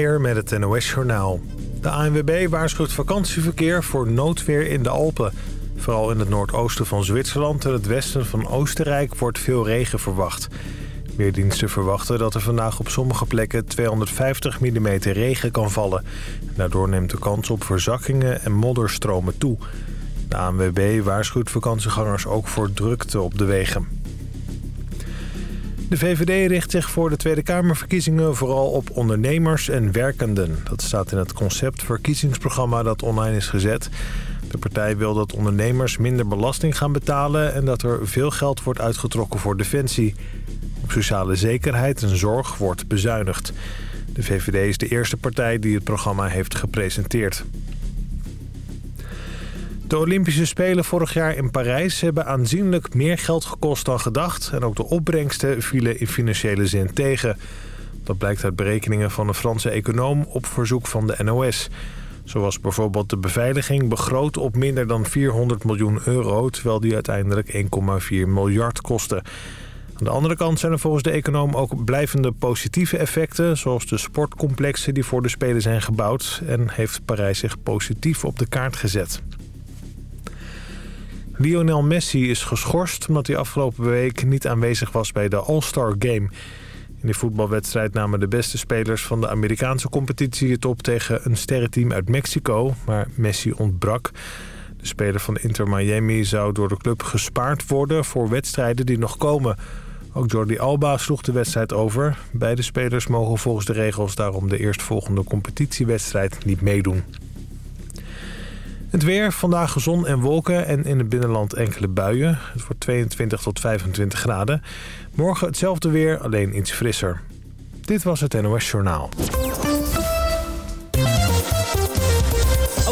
Met het NOS-journaal. De ANWB waarschuwt vakantieverkeer voor noodweer in de Alpen. Vooral in het noordoosten van Zwitserland en het westen van Oostenrijk wordt veel regen verwacht. Weerdiensten verwachten dat er vandaag op sommige plekken 250 mm regen kan vallen. Daardoor neemt de kans op verzakkingen en modderstromen toe. De ANWB waarschuwt vakantiegangers ook voor drukte op de wegen. De VVD richt zich voor de Tweede Kamerverkiezingen vooral op ondernemers en werkenden. Dat staat in het conceptverkiezingsprogramma dat online is gezet. De partij wil dat ondernemers minder belasting gaan betalen... en dat er veel geld wordt uitgetrokken voor defensie. Op sociale zekerheid en zorg wordt bezuinigd. De VVD is de eerste partij die het programma heeft gepresenteerd. De Olympische Spelen vorig jaar in Parijs hebben aanzienlijk meer geld gekost dan gedacht. En ook de opbrengsten vielen in financiële zin tegen. Dat blijkt uit berekeningen van een Franse econoom op verzoek van de NOS. Zo was bijvoorbeeld de beveiliging begroot op minder dan 400 miljoen euro... terwijl die uiteindelijk 1,4 miljard kostte. Aan de andere kant zijn er volgens de econoom ook blijvende positieve effecten... zoals de sportcomplexen die voor de Spelen zijn gebouwd... en heeft Parijs zich positief op de kaart gezet. Lionel Messi is geschorst omdat hij afgelopen week niet aanwezig was bij de All-Star Game. In de voetbalwedstrijd namen de beste spelers van de Amerikaanse competitie het op tegen een sterrenteam uit Mexico, maar Messi ontbrak. De speler van Inter Miami zou door de club gespaard worden voor wedstrijden die nog komen. Ook Jordi Alba sloeg de wedstrijd over. Beide spelers mogen volgens de regels daarom de eerstvolgende competitiewedstrijd niet meedoen. Het weer, vandaag zon en wolken en in het binnenland enkele buien. Het wordt 22 tot 25 graden. Morgen hetzelfde weer, alleen iets frisser. Dit was het NOS Journaal.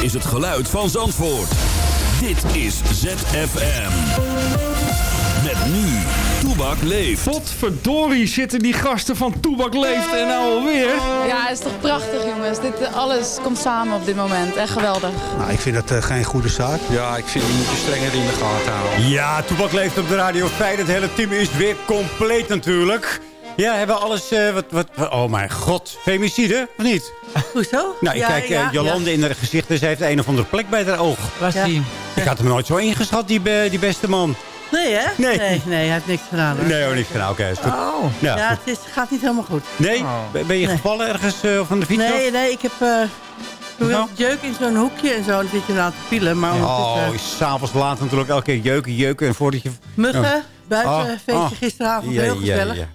Is het geluid van Zandvoort. Dit is ZFM. Met nu, Toebak leeft. Potverdorie zitten die gasten van Toebak leeft en nou alweer. Ja, het is toch prachtig jongens. Dit, alles komt samen op dit moment. Echt geweldig. Nou, ik vind dat uh, geen goede zaak. Ja, ik vind die moet je strenger in de gaten houden. Ja, Toebak leeft op de Radio 5. Het hele team is weer compleet natuurlijk. Ja, hebben we alles... Uh, wat, wat, wat, oh mijn god. Femicide, of niet? Hoezo? Nou, ik ja, kijk ja, uh, Jolande ja. in haar gezicht. Dus ze heeft een of andere plek bij haar oog. Waar is die? Ik had hem nooit zo ingeschat, die, be- die beste man. Nee, hè? Nee. nee. nee, hij heeft niks gedaan. Hoor. Nee, hoor, niks gedaan. Oké, is goed. Oh. Ja, Ja, goed. het is, gaat niet helemaal goed. Nee? Ben- Ben je Nee. gevallen ergens uh, van de fiets? Nee, af? nee, ik heb... Uh, toen Nou? jeuk in zo'n hoekje en zo. Dan zit je nou te pielen. Maar Oh, s'avonds laat natuurlijk elke keer jeuken, jeuken. En voordat je... Muggen, Oh. Buitenfeestje Oh. gisteravond, Ja, heel gezellig. ja.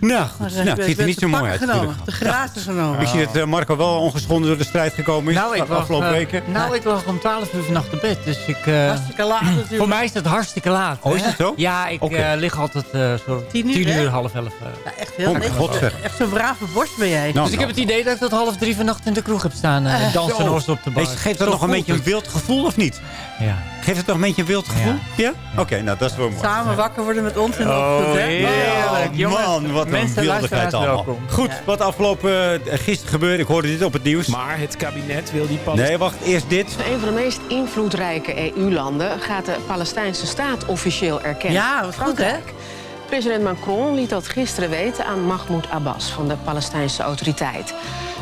Nou, goed. Maar, nou, het ziet er niet te zo mooi uit. genomen, natuurlijk. te grazen genomen. Ik zie dat eh, Marco wel ongeschonden door de strijd gekomen is. Nou, ik de lag, afgelopen eh, weken. nou, ik lag om 12 uur vannacht op bed. Dus ik, eh, Hartstikke laat natuurlijk. voor mij is dat hartstikke laat. Oh, is het zo? Ja, ik eh, lig altijd eh, zo Tien uur, hè? half elf. eh. Ja, echt heel Oh, god, zeg. Echt zo'n brave borst ben jij. Nou, Dus ik heb het idee dat ik tot half drie vannacht in de kroeg heb staan. eh dansen en horsten op de bar. Geeft dat nog een beetje een wild gevoel of niet? Ja. Geeft het nog een beetje een wild gevoel? Ja? Oké, nou dat is wel mooi. Samen wakker worden met ons in de Oh, ochtend, hè? heerlijk. Oh, jongens. man, wat een Mensen, wildigheid allemaal. welkom. Goed, wat afgelopen uh, gisteren gebeurde, ik hoorde dit op het nieuws. Maar het kabinet wil die Palestijnen... Nee, wacht, eerst dit. Een van de meest invloedrijke EU-landen gaat de Palestijnse staat officieel erkennen. Ja, wat goed, hè? Frankrijk. President Macron liet dat gisteren weten aan Mahmoud Abbas van de Palestijnse autoriteit.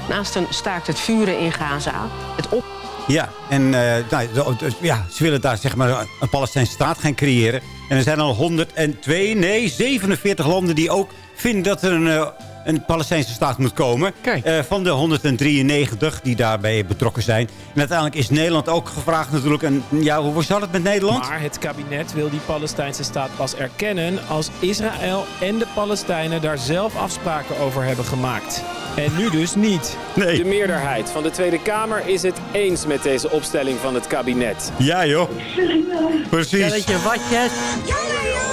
Naast een staakt het vuren in Gaza, het op... Ja, en uh, nou, de, ja, ze willen daar zeg maar een Palestijnse staat gaan creëren. En er zijn al 102, nee, 47 landen die ook vinden dat er een, uh, een Palestijnse staat moet komen. Uh, van de 193 die daarbij betrokken zijn. En uiteindelijk is Nederland ook gevraagd natuurlijk. En, ja, hoe zat het met Nederland? Maar het kabinet wil die Palestijnse staat pas erkennen... als Israël en de Palestijnen daar zelf afspraken over hebben gemaakt. En nu dus niet. Nee. De meerderheid van de Tweede Kamer is het eens met deze opstelling van het kabinet. Ja joh. Precies. Stelletje watjes.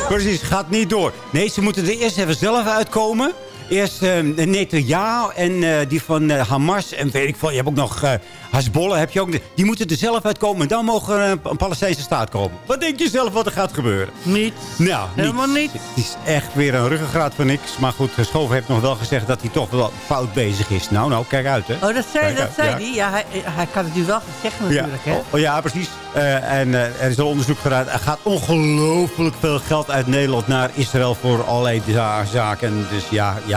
Precies, gaat niet door. Nee, ze moeten er eerst even zelf uitkomen. Eerst uh, Netanyahu en eh, die van eh, Hamas. En weet ik veel, je hebt ook nog uh, Hezbollah. Heb je ook, die moeten er zelf uitkomen. En dan mogen er een, Palestijnse staat komen. Wat denk je zelf wat er gaat gebeuren? Niet. Nou, Helemaal niet. Het is echt weer een ruggengraat van niks. Maar goed, Schoven heeft nog wel gezegd dat hij toch wel fout bezig is. Nou, nou, kijk uit, hè. Oh, dat zei, Kijk dat uit, zei ja. hij. Ja, hij, hij kan het nu wel zeggen natuurlijk, ja. hè. Oh, ja, precies. En er is al onderzoek gedaan. Er gaat ongelooflijk veel geld uit Nederland naar Israël voor allerlei za zaken. Dus ja, ja.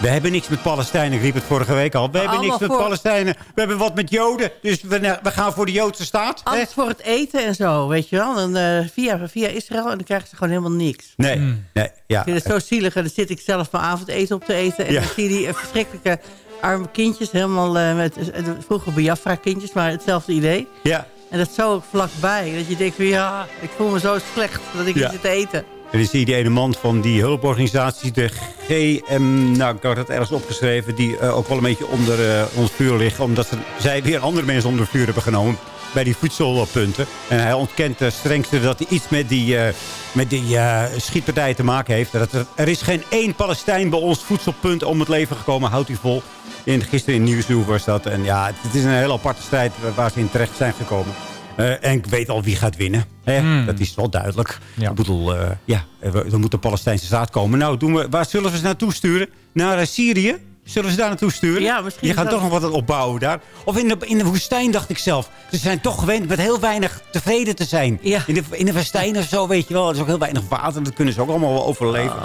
We hebben niks met Palestijnen. Ik riep het vorige week al. We hebben Allemaal niks met voor- Palestijnen. We hebben wat met Joden. Dus we, we gaan voor de Joodse staat. hè? Alles voor het eten en zo, weet je wel. Dan, eh, via, via Israël en dan krijgen ze gewoon helemaal niks. Nee, nee, ja. Ik vind het zo zielig. En dan zit ik zelf mijn avondeten op te eten. En Ja. dan zie je die eh, verschrikkelijke arme kindjes. Helemaal eh, met, vroeger Biafra kindjes, maar hetzelfde idee. Ja. En dat zo vlakbij. Dat je denkt van ja, ik voel me zo slecht dat ik Ja. niet zit te eten. Zie je die ene man van die hulporganisatie, de GM... Nou, ik had het ergens opgeschreven... die eh, ook wel een beetje onder, eh, onder vuur liggen... omdat zij weer andere mensen onder vuur hebben genomen... bij die voedselpunten. En hij ontkent ten strengste dat hij iets met die, eh, met die schietpartij te maken heeft. Dat er, er is geen één Palestijn bij ons voedselpunt om het leven gekomen. Houdt hij vol. In, gisteren in Nieuwsuur was dat. En ja, het, het is een hele aparte strijd waar ze in terecht zijn gekomen. Eh, en ik weet al wie gaat winnen. Hè? Hmm. Dat is wel duidelijk. Ja. Ik bedoel, eh, ja, er er moet een Palestijnse staat komen. Nou, doen we, waar zullen we ze naartoe sturen? Naar eh, Syrië? Zullen we ze daar naartoe sturen? Ja, misschien Je gaat toch nog wat opbouwen daar. Of in de, in de woestijn, dacht ik zelf. Ze zijn toch gewend met heel weinig tevreden te zijn. Ja. In, de, in de woestijn of zo, weet je wel. Er is ook heel weinig water. Dat kunnen ze ook allemaal wel overleven.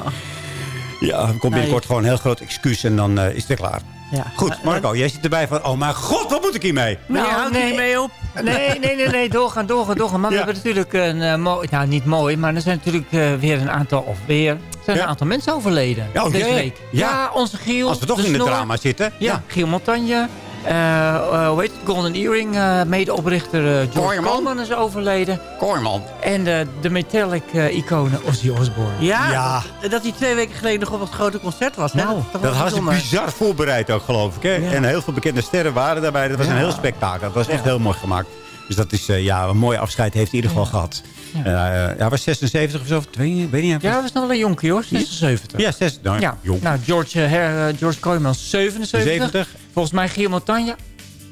Ja, er komt binnenkort gewoon een heel groot excuus en dan eh, is het klaar. Ja. Goed, Marco, jij zit erbij van... Oh mijn god, wat moet ik hiermee? Nou, Nou, houdt nee. niet mee op. Nee, nee, nee, nee, doorgaan, doorgaan, doorgaan. Maar Ja. we hebben natuurlijk een eh, mooi, nou niet mooi, maar er zijn natuurlijk eh, weer een aantal, of weer, er zijn Ja. een aantal mensen overleden Ja, oh, deze week. Ja. onze Giel. Als we toch de in het drama zitten. Ja, Giel Montagne. Eh eh, hoe heet het? Golden Earring, eh, medeoprichter eh George Kooijman. Coleman is overleden. Koorman. En de, de Metallic-iconen Ozzy Osbourne. Ja, Ja. Dat, dat hij twee weken geleden nog op het grote concert was. hè? Nou, Dat had ze bijzonder. bizar voorbereid ook, geloof ik. Hè? Ja. En heel veel bekende sterren waren daarbij. Dat was een heel spektakel. Dat was echt heel mooi gemaakt. Dus dat is eh, ja, een mooi afscheid heeft hij in ieder geval gehad. Ja. Ja. hij was 76 of zo. twee, weet niet. Ja, dat was nog wel een jonkie hoor, 76. ja 6. Nou, Ja, jong. nou George, eh, her, eh, George Coleman 77. 70. Volgens mij Giel Montagne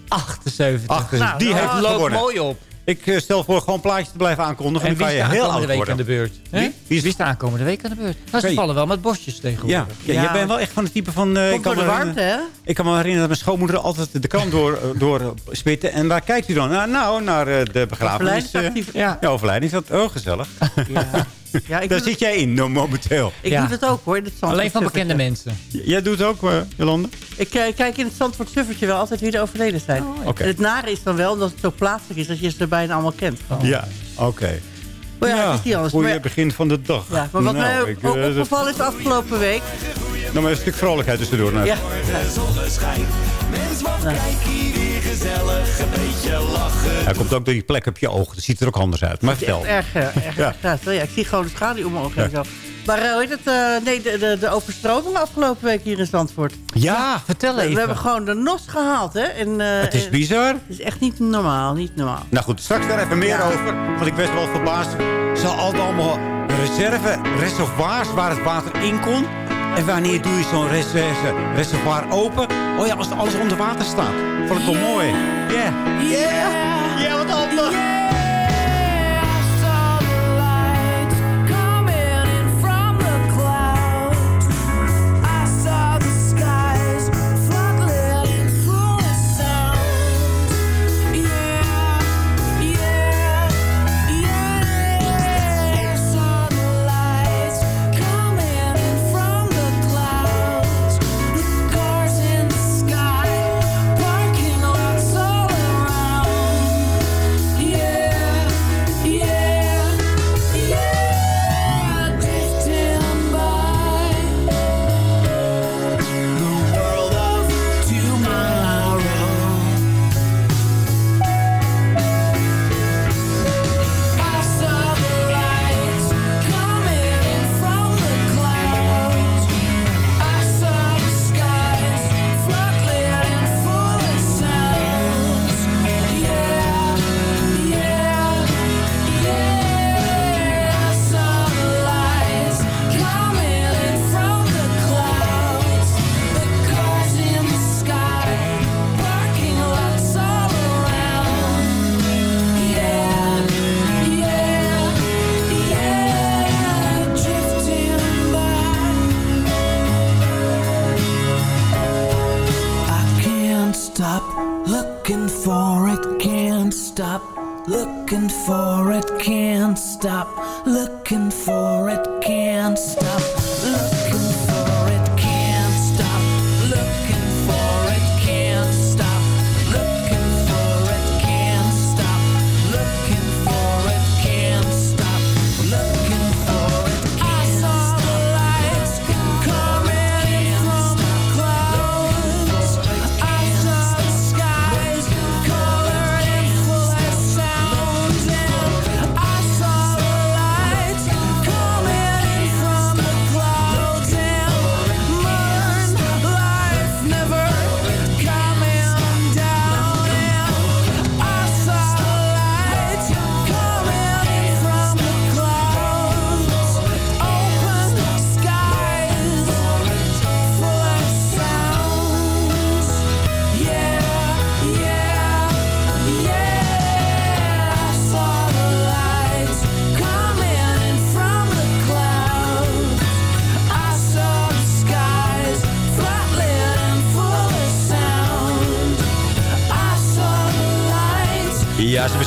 78. 78. Nou, Die heeft loopt mooi op. Ik eh, stel voor gewoon plaatjes te blijven aankondigen. En dan wie kan is je de heel aankomende oud week aan de beurt? Hè? Wie? Wie is de aankomende week aan de beurt? Nou, ze vallen wel met bosjes tegenwoordig. ja, Ja. jij bent wel echt van het type van... eh, Komt kan door de warmte, hè? Ik kan me herinneren dat mijn schoonmoeder altijd de krant door, door eh, spitten. En waar kijkt u dan? Nou, nou naar de begrafenis. eh, Overlijdensactief. Ja. ja, overlijding. Is dat oh, gezellig. Ja. Ja, ik Daar zit jij in no, momenteel. ik Ja. doe dat ook hoor. het Alleen van bekende mensen. Jij doet het ook, eh, Jolande? Ik eh, kijk in het Zandvoort Suffertje wel altijd wie er overleden zijn. En het nare is dan wel, omdat het zo plaatselijk is, dat je ze bijna allemaal kent. Ja, oké. Maar ja, het is niet anders. goeie Maar ja- begin van de dag. Ja, maar wat Nou, mij ook eh, opgevallen is de afgelopen week. Nog maar een stuk vrolijkheid tussendoor. Nou. Ja, Hij komt ook door die plek op je oog. Dat ziet er ook anders uit. Maar het is vertel. echt erg, erg, Ja. Ja, ik zie gewoon de schaduw om mijn ogen en zo. Maar eh, hoe heet het? eh, nee, de, de, de overstroming afgelopen week hier in Zandvoort. Ja, Vertel We, even. we hebben gewoon de nos gehaald, hè? En, eh, het is bizar. het is echt niet normaal, niet normaal. Nou goed, straks daar even meer Ja. over. Want ik was wel verbaasd. Ze hadden allemaal reserve, reservoirs waar het water in kon. En wanneer doe je zo'n reservoir open? Oh ja, als alles onder water staat. Vond ik wel mooi. Ja. Yeah. Ja, wat handig.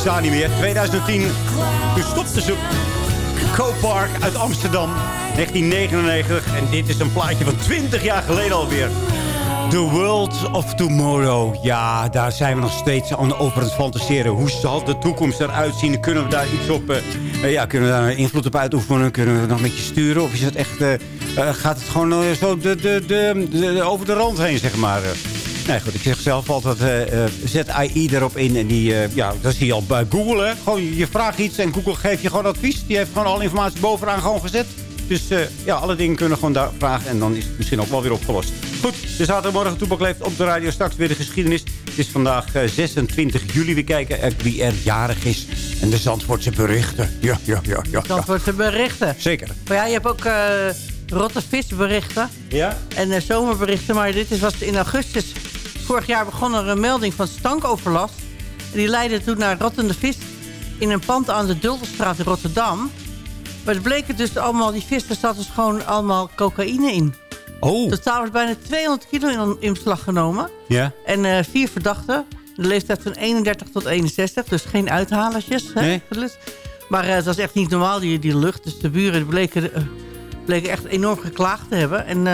Bestaan niet meer. 2010, toen stopte ze. Co-Park uit Amsterdam, 1999. En dit is een plaatje van 20 jaar geleden alweer. The World of Tomorrow. Ja, daar zijn we nog steeds aan over het fantaseren. Hoe zal de toekomst eruit zien? Kunnen we daar iets op... eh, eh, ja, kunnen we daar invloed op uitoefenen? Kunnen we nog een beetje sturen? Of is het echt... eh, gaat het gewoon zo de, de, de- over de rand heen, zeg maar? Nee, goed, ik zeg zelf altijd, eh, eh, zet AI erop in. En die, eh, ja, dat zie je al bij Google, hè. Gewoon, je vraagt iets en Google geeft je gewoon advies. Die heeft gewoon alle informatie bovenaan gewoon gezet. Dus ja, alle dingen kunnen gewoon daar vragen. En dan is het misschien ook wel weer opgelost. Goed, de zaterdagmorgen Toepak leeft op de radio. Straks weer de geschiedenis. Het is vandaag eh, 26 juli. We kijken wie er jarig is. En de Zandvoortse berichten. Ja, ja, ja, ja. De berichten. Zeker. Maar ja, je hebt ook rotte visberichten. Ja? En zomerberichten. Maar dit is, was in augustus vorig jaar begonnen er een melding van stankoverlast. En die leidde toen naar rottende vis in een pand aan de Dulderstraat in Rotterdam. Maar het bleek het dus allemaal, die vis, er zat dus gewoon allemaal cocaïne in. Oh. Totaal was bijna 200 kilo in, in beslag genomen. Ja? En eh, vier verdachten. De leeftijd van 31 tot 61. Dus geen uithalertjes. Hè? Nee. Dus- Maar eh, het was echt niet normaal, die, die lucht. Dus de buren bleken, eh, bleken echt enorm geklaagd te hebben. En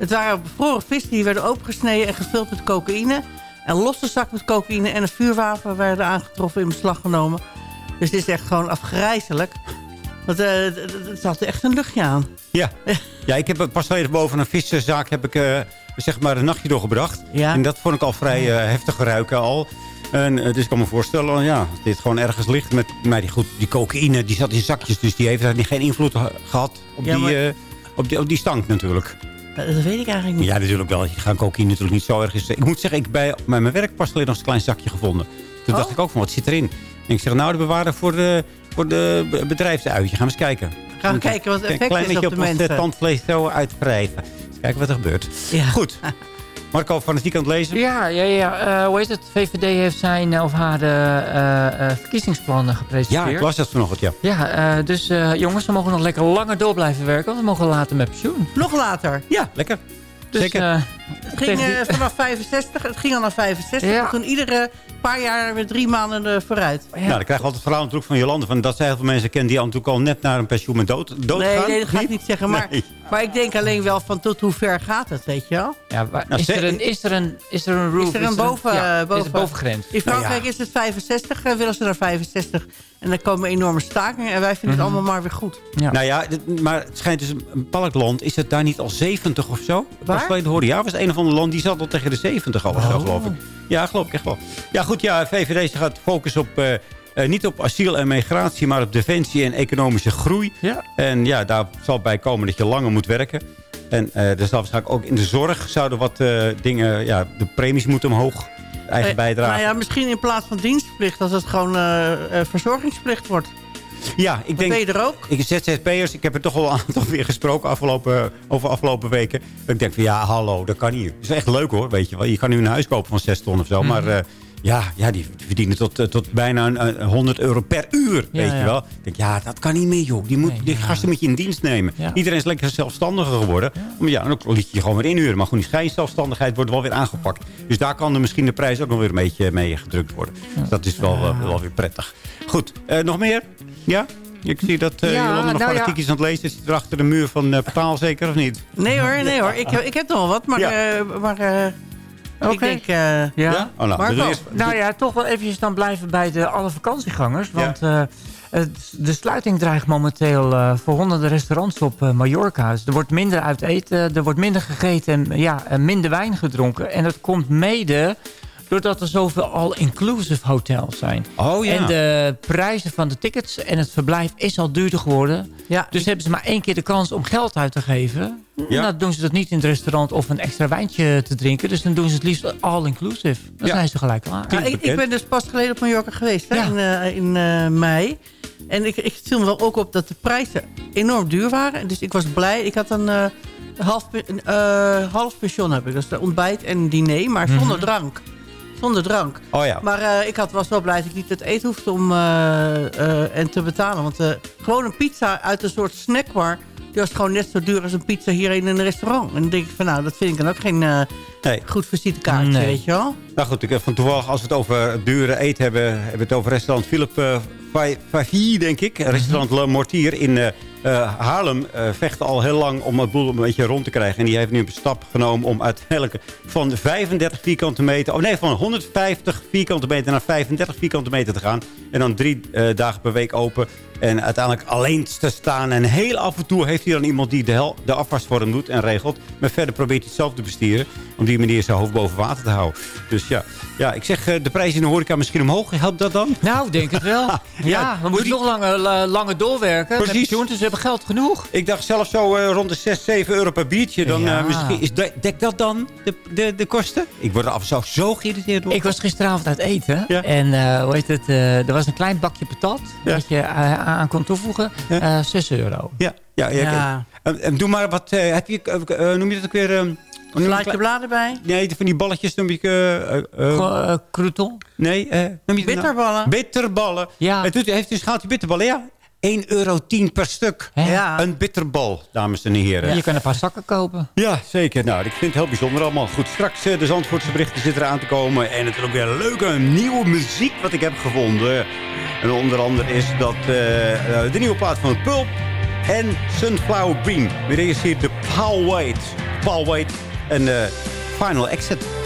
het waren bevroren vissen die werden opengesneden en gevuld met cocaïne. En losse zak met cocaïne en een vuurwapen werden aangetroffen in beslag genomen. Dus dit is echt gewoon afgrijzelijk. Want het- het het zat echt een luchtje aan. Ja. ja, ik heb pas geleden boven een viszaak heb ik, eh, zeg maar een nachtje doorgebracht. Ja. En dat vond ik al vrij eh, heftig ruiken al. En, eh, dus ik kan me voorstellen, ja, als dit gewoon ergens ligt met... Maar die, goed, die cocaïne, die zat in zakjes. Dus die heeft daar geen invloed ha- gehad op, Ja, die, maar- op, die, op die stank natuurlijk. Dat weet ik eigenlijk niet. Ja, natuurlijk wel. Je gaat cocaïne natuurlijk niet zo erg... is- Ik moet zeggen, ik bij, bij mijn werk pas geleden nog eens een klein zakje gevonden. Toen Oh. dacht ik ook van, wat zit erin? En ik zeg, nou, de bewaren voor de, voor de be- bedrijfsuitje. Gaan we eens kijken. Gaan we kijken wat het Een effect klein is op beetje de op ons mensen. eh, tandvlees zo uitwrijven. Eens kijken wat er gebeurt. Ja. Goed. Marco, fanatiek aan het lezen? Ja, ja, ja. eh, hoe heet het? VVD heeft zijn of haar eh, eh, verkiezingsplannen Ja, gepresenteerd. ik las dat vanochtend, ja. Ja, eh, dus eh, jongens, we mogen nog lekker langer door blijven werken. Want we mogen later met pensioen. Nog later. Ja, lekker. Dus, Zeker. eh, Het ging die- eh, vanaf 65. Het ging al naar 65. Ja. En toen iedere paar jaar weer drie maanden eh, vooruit. ja. Nou, dan krijg je altijd verhaal natuurlijk van Jolande... Van dat zij heel veel mensen kennen die al natuurlijk al net naar een pensioen met dood, dood nee, gaan. nee, dat ga ik niet zeggen. Maar, Nee. maar ik denk alleen wel van tot hoe ver gaat het, weet je wel? Ja, Nou, is, er een, is, er een, is er een roof? Is er een boven- ja, Is boven- bovengrens? In Frankrijk is het 65, eh, willen ze naar 65. En dan komen enorme stakingen. En wij vinden het allemaal maar weer goed. Ja. Nou ja, dit- maar het schijnt dus een balkland. Is het daar niet al 70 of zo? Waar? Was geleden hoorde. Ja, was een of ander land die zat al tegen de 70 al of zo, Oh. geloof ik. Ja, geloof ik echt wel. Ja, goed. Ja, VVD gaat focussen op... eh, eh, niet op asiel en migratie, maar op defensie en economische groei. Ja. En ja, daar zal bij komen dat je langer moet werken. En eh er zal waarschijnlijk ook in de zorg zouden wat eh, dingen... Ja, de premies moeten omhoog. Eigen Eh, bijdrage. Nou ja, misschien in plaats van dienstplicht, dat het gewoon eh, eh, verzorgingsplicht wordt. ja, ik denk... ben je er ook. Ik ZZP'ers, ik heb er toch wel een aantal weer gesproken afgelopen, over afgelopen weken. Dat ik denk van ja, hallo, dat kan niet. Het is echt leuk hoor, weet je wel. Je kan nu een huis kopen van 6 ton of zo. Maar eh, Ja, ja, die verdienen tot, eh, tot bijna een, een 100 euro per uur, Ja, weet je wel. Ik denk, ja, dat kan niet meer, joh. Die, moet, die gasten moet je in dienst nemen. Ja. Iedereen is lekker zelfstandiger geworden. Maar ja, dan liet je je gewoon weer inhuren. Maar gewoon die schijnzelfstandigheid wordt wel weer aangepakt. Dus daar kan er misschien de prijs ook nog weer een beetje mee gedrukt worden. Dus dat is wel, eh, wel weer prettig. Goed, eh, nog meer? Ja? Ik zie dat eh Ja, Jolanda nog nou ja. aan het lezen. Zit er achter de muur van eh Portaal zeker, of niet? Nee hoor, nee hoor. Ik, heb- ik heb nog wel wat, maar... Ja. eh, maar Ik Oké. denk... eh, Ja? Oh, nou, Marco. dus eerst- Nou ja, toch wel eventjes dan blijven bij de alle vakantiegangers. Want eh, de sluiting dreigt momenteel eh, voor honderden restaurants op Mallorca. Dus er wordt minder uit eten, er wordt minder gegeten en ja, en minder wijn gedronken. En dat komt mede doordat er zoveel all-inclusive hotels zijn. Oh ja. En de prijzen van de tickets en het verblijf is al duurder geworden. Ja. Dus hebben ze maar één keer de kans om geld uit te geven. Ja. Nou, doen ze dat niet in het restaurant of een extra wijntje te drinken. Dus dan doen ze het liefst all-inclusive. Dan Ja. zijn ze gelijk klaar. Ja, ik, ik ben dus pas geleden op Mallorca geweest, hè, Ja. in, eh, in eh, mei. En ik, ik viel me wel ook op dat de prijzen enorm duur waren. Dus ik was blij. Ik had een eh, half, eh, half pension heb ik. Dus de ontbijt en diner, maar zonder drank. Zonder drank. Oh ja. Maar eh, ik had, was wel blij dat ik niet het eten hoefde om eh, eh, en te betalen. Want eh, gewoon een pizza uit een soort snackbar... die was gewoon net zo duur als een pizza hier in een restaurant. En dan denk ik van nou, dat vind ik dan ook geen eh, Nee. goed visitekaartje, Nee. weet je wel. Nou goed, ik heb van toevallig, als we het over dure eten hebben... hebben we het over restaurant Philippe uh, Favie, denk ik. Restaurant Le Mortier in eh, eh, Haarlem eh, vecht al heel lang om het boel een beetje rond te krijgen. En die heeft nu een stap genomen om uiteindelijk van 35 vierkante meter... Oh nee, van 150 vierkante meter naar 35 vierkante meter te gaan. En dan drie eh, dagen per week open. En uiteindelijk alleen te staan. En heel af en toe heeft hij dan iemand die de, hel, de afwas voor hem doet en regelt. Maar verder probeert hij het zelf te bestieren. Om die manier zijn hoofd boven water te houden. Dus ja, ja ik zeg de prijs in de horeca misschien omhoog. Helpt dat dan? Nou, denk het wel. ja, we moeten nog langer, la- langer doorwerken. Precies. Met hebben geld genoeg. Ik dacht zelf zo eh, rond de 6, 7 euro per biertje. Dan, Ja. eh, misschien is de- dekt dat dan de, de, de kosten? Ik word er af en toe zo geïrriteerd door. Ik was gisteravond uit eten. Ja. En eh, hoe heet het? er was een klein bakje patat. Ja. Dat je aan kon toevoegen. Ja. Eh 6 euro. Ja, ja, ja. En- en doe maar wat... heb je, noem je dat ook weer... eh, noem je Slaat dat- je bladen bij. Nee, van die balletjes noem Gewoon, eh, crouton. nee, noem je het nou? Bitterballen. Bitterballen. Ja. Het doet, heeft u een schaaltje bitterballen? Ja. 1,10 euro per stuk. Ja. Een bitterbal, dames en heren. Je kan een paar zakken kopen. Ja, zeker. Nou, ik vind het heel bijzonder allemaal. Goed, straks eh, de Zandvoortse berichten zitten eraan te komen. En natuurlijk weer leuke nieuwe muziek wat ik heb gevonden. En onder andere is dat eh, eh, de nieuwe plaat van Pulp en Sunflower Green. Weer eerst hier de Paul White. Paul White en eh, Final Exit.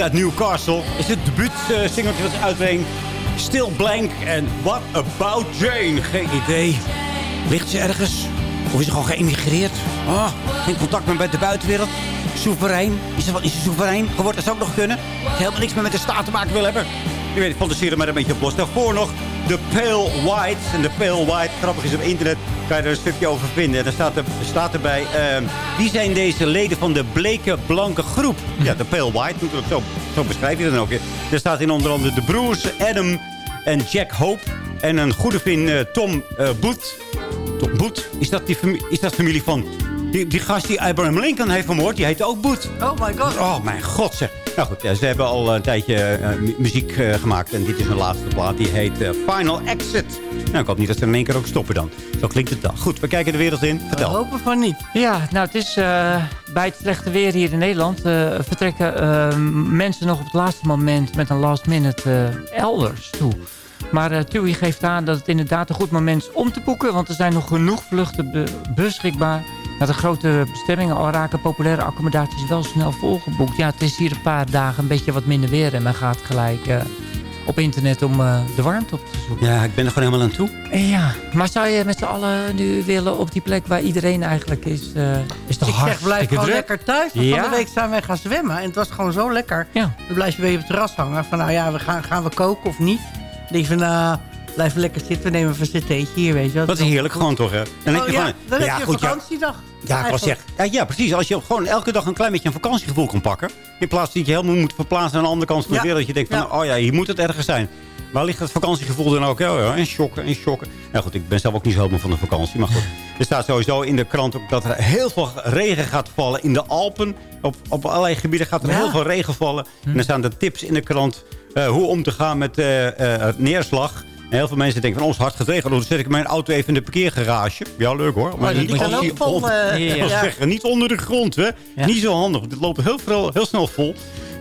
Uit Newcastle. Is het debuutsingeltje dat ze uitbrengt. Still Blank en What About Jane? Geen idee. Ligt ze ergens? Of is ze gewoon geëmigreerd? Ah, geen contact meer met de buitenwereld? Soeverein? Is ze, is ze soeverein geworden? Dat zou ook nog kunnen. Helemaal niks meer met de staat te maken wil hebben. Je weet, er maar een beetje op los. Daarvoor nog de Pale White. En de Pale White, grappig is op internet, kan je er een stukje over vinden. En staat, er, staat erbij, ehm, wie zijn deze leden van de bleke blanke groep? Ja, de Pale White, zo, zo beschrijf je dat dan ook weer. Er staat in onder andere de broers Adam en Jack Hope. En een goede vriend eh, Tom eh Booth. Tom Booth, is dat, die familie, is dat familie van... Die, die gast die Abraham Lincoln heeft vermoord, die heet ook Booth. Oh my god. Oh mijn god zeg. Nou goed, ja, ze hebben al een tijdje eh, mu- muziek eh, gemaakt. En dit is hun laatste plaat. Die heet eh, Final Exit. Nou, ik hoop niet dat ze in één keer ook stoppen dan. Zo klinkt het dan. Goed, we kijken de wereld in. Vertel. We hopen van niet. Ja, nou het is eh, bij het slechte weer hier in Nederland... eh, vertrekken mensen nog op het laatste moment met een last minute elders toe. Maar eh TUI geeft aan dat het inderdaad een goed moment is om te boeken... want er zijn nog genoeg vluchten be- beschikbaar. Dat de grote bestemmingen al raken populaire accommodaties wel snel volgeboekt. Ja, het is hier een paar dagen een beetje wat minder weer... en men gaat gelijk eh, op internet om eh, de warmte op te zoeken. Ja, ik ben er gewoon helemaal aan toe. Ja, maar zou je met z'n allen nu willen op die plek waar iedereen eigenlijk is? eh is toch Ik zeg, blijf gewoon druk? lekker thuis. Ja. Van de week zijn wij gaan zwemmen. En het was gewoon zo lekker. Ja. Dan blijf je weer op het terras hangen. Van nou ja, we gaan, gaan we koken of niet? Dan denk je van, nou, blijf lekker zitten. We nemen even een theetje hier, weet je wel. Dat is heerlijk gewoon toch, hè? Dan Oh ja, dan heb je een ja. vakantiedag. Ja, ik was ja, ja, precies. Als je gewoon elke dag een klein beetje een vakantiegevoel kan pakken. In plaats dat je helemaal moet verplaatsen aan de andere kant van de wereld. Dat je denkt van, oh ja, hier moet het ergens zijn. Waar ligt het vakantiegevoel dan ook? Ja, ja, en shocken, en shocken. Nou goed, ik ben zelf ook niet zo helemaal van de vakantie. Maar goed, er staat sowieso in de krant ook dat er heel veel regen gaat vallen in de Alpen. Op, op allerlei gebieden gaat er Ja. heel veel regen vallen. En er staan de tips in de krant eh, hoe om te gaan met eh, eh, neerslag. En heel veel mensen denken van, is hard geregend. Dan zet ik mijn auto even in de parkeergarage. Ja, leuk hoor. Maar die kan ook vol, onder- eh, zeggen, niet onder de grond, hè. Niet zo handig. Het loopt heel, veel, heel snel vol.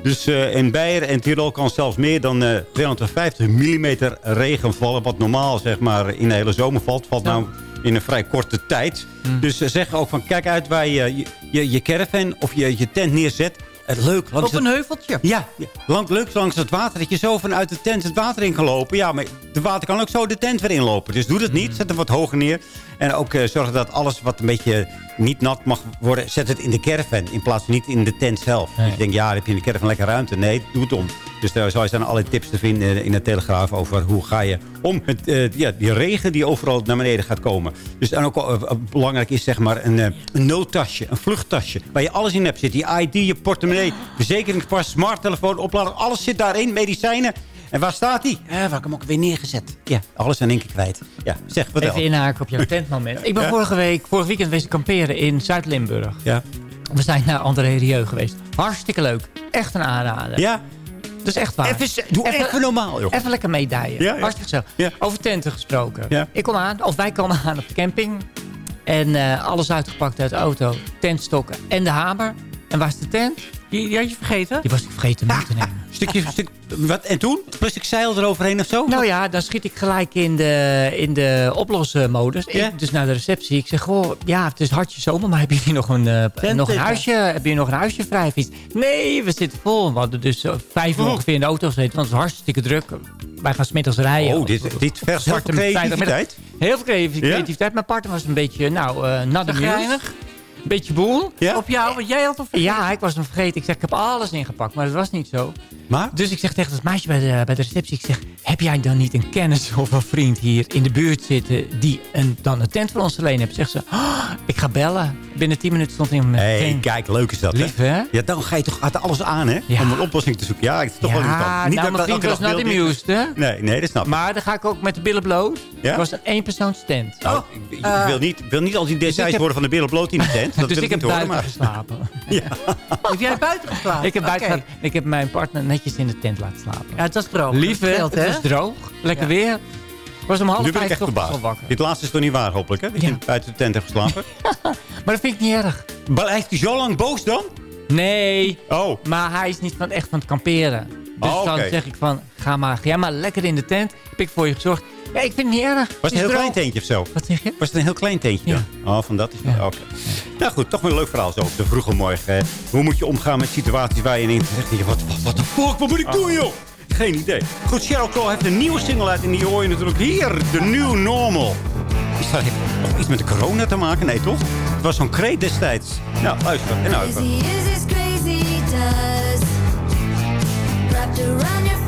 Dus eh, in Beieren en Tirol kan zelfs meer dan eh 250 mm regen vallen. Wat normaal zeg maar in de hele zomer valt. Valt nou in een vrij korte tijd. Dus ze zeggen ook van kijk uit waar je je, je, je caravan of je, je tent neerzet. Het leuk. Langs Op een het- heuveltje. ja, ja. Lang, leuk langs het water. Dat je zo vanuit de tent het water in kan lopen. Ja, maar de water kan ook zo de tent weer inlopen. Dus doe dat niet. Zet hem wat hoger neer. En ook eh, zorg dat alles wat een beetje niet nat mag worden... zet het in de caravan. In plaats van niet in de tent zelf. Dus je denkt, ja, dan heb je in de caravan lekker ruimte. Nee, doe het om. Dus daar zou- zijn allerlei tips te vinden in de Telegraaf... over hoe ga je om met eh, ja, die regen die overal naar beneden gaat komen. Dus en ook eh, belangrijk is zeg maar een, eh, een noodtasje, een vluchttasje... waar je alles in hebt zitten. Je ID, je portemonnee, verzekeringspas, smarttelefoon, oplader. Alles zit daarin, medicijnen. En waar staat die? Eh, waar heb ik hem ook weer neergezet? Ja, alles in één keer kwijt. Ja, zeg, vertel. Even inhaken op jouw tentmoment. Ik ben Ja. vorige week, vorig weekend geweest kamperen in Zuid-Limburg. Ja. We zijn naar André Rieu geweest. Hartstikke leuk. Echt een aanrader. Ja. Dat is echt waar. Even, doe even, normaal, joh. Even lekker meedijen. Ja, ja. Hartstikke zo. Over tenten gesproken. Ja. Ik kom aan, of wij komen aan op de camping. En eh, alles uitgepakt uit de auto. Tentstokken en de hamer. En waar is de tent? Die, die had je vergeten? Die was ik vergeten mee te nemen. Stukje, stuk, wat, en toen? Plastic zeil eroverheen of zo? Nou ja, dan schiet ik gelijk in de, in de oplosmodus. Ik dus naar de receptie. Ik zeg, goh, ja, het is hartje zomer, maar heb je hier nog een, eh, nog een huisje? Heb je nog een huisje vrij? Nee, we zitten vol. We hadden dus eh, vijf uur Oh. ongeveer in de auto gezeten, want het was hartstikke druk. Wij gaan smiddags rijden. Oh, dit, dit vergt creativiteit. Heel veel Ja? creativiteit. Mijn partner was een beetje, nou, not? Een beetje boel. Op jou, want jij had al vergeten. Ja, ik was hem vergeten. Ik zeg, ik heb alles ingepakt, maar dat was niet zo. Maar? Dus ik zeg tegen dat meisje bij de, bij de receptie, ik zeg, heb jij dan niet een kennis of een vriend hier in de buurt zitten die een, dan een tent voor ons te lenen heeft? Zegt ze, "Oh, ik ga bellen. Binnen 10 minuten stond iemand met geen... kijk, leuk is dat, Lief, hè? Ja, dan ga je toch er alles aan, hè? Ja. Om een oplossing te zoeken. Ja, het is toch wel Ja, irritant. Niet nou, dat mijn vriend was not amused, hè? Nee, nee, dat snap ik. Maar dan ga ik ook met de billen bloot. Ja? Het was een eenpersoonstent. Nou, ik, ik wil, niet, ik wil niet al die details ik heb- horen van de billen bloot in de tent. Dat dus ik heb horen, buiten maar... geslapen. Heb jij buiten geslapen? Ik heb buiten geslapen. Ik heb mijn partner netjes in de tent laten slapen. Ja, het was droog. Hè? scheelt, Het was droog. Lekker Ja. weer. Ik was om half Nu ben ik vijf echt toch verbaasd. Dit laatste is toch niet waar, hopelijk, hè? Dat je Ja. buiten de tent hebt geslapen. Maar dat vind ik niet erg. Blijft hij zo lang boos dan? Nee. Oh. Maar hij is niet van echt van het kamperen. Dus Oh, dan zeg ik van, ga maar, ga jij maar lekker in de tent. Heb ik voor je gezorgd. Ja, ik vind het niet erg. Was het een heel droog. klein tentje of zo? Wat zeg je? Was het een heel klein tentje Ja. dan? Oh, van dat is... Oké. Nou goed, toch wel een leuk verhaal zo op de vroege morgen. Hoe moet je omgaan met situaties waar je in zegt... Wat, wat, wat de fuck, wat moet ik doen, joh? Geen idee. Goed, Sheryl Crow heeft een nieuwe single uit. En die hoor je natuurlijk hier. The New Normal. Is dat heeft iets met de corona te maken? Nee, toch? Het was zo'n kreet destijds. Nou, luister. En nou even. Crazy is this crazy does. Wrapped around your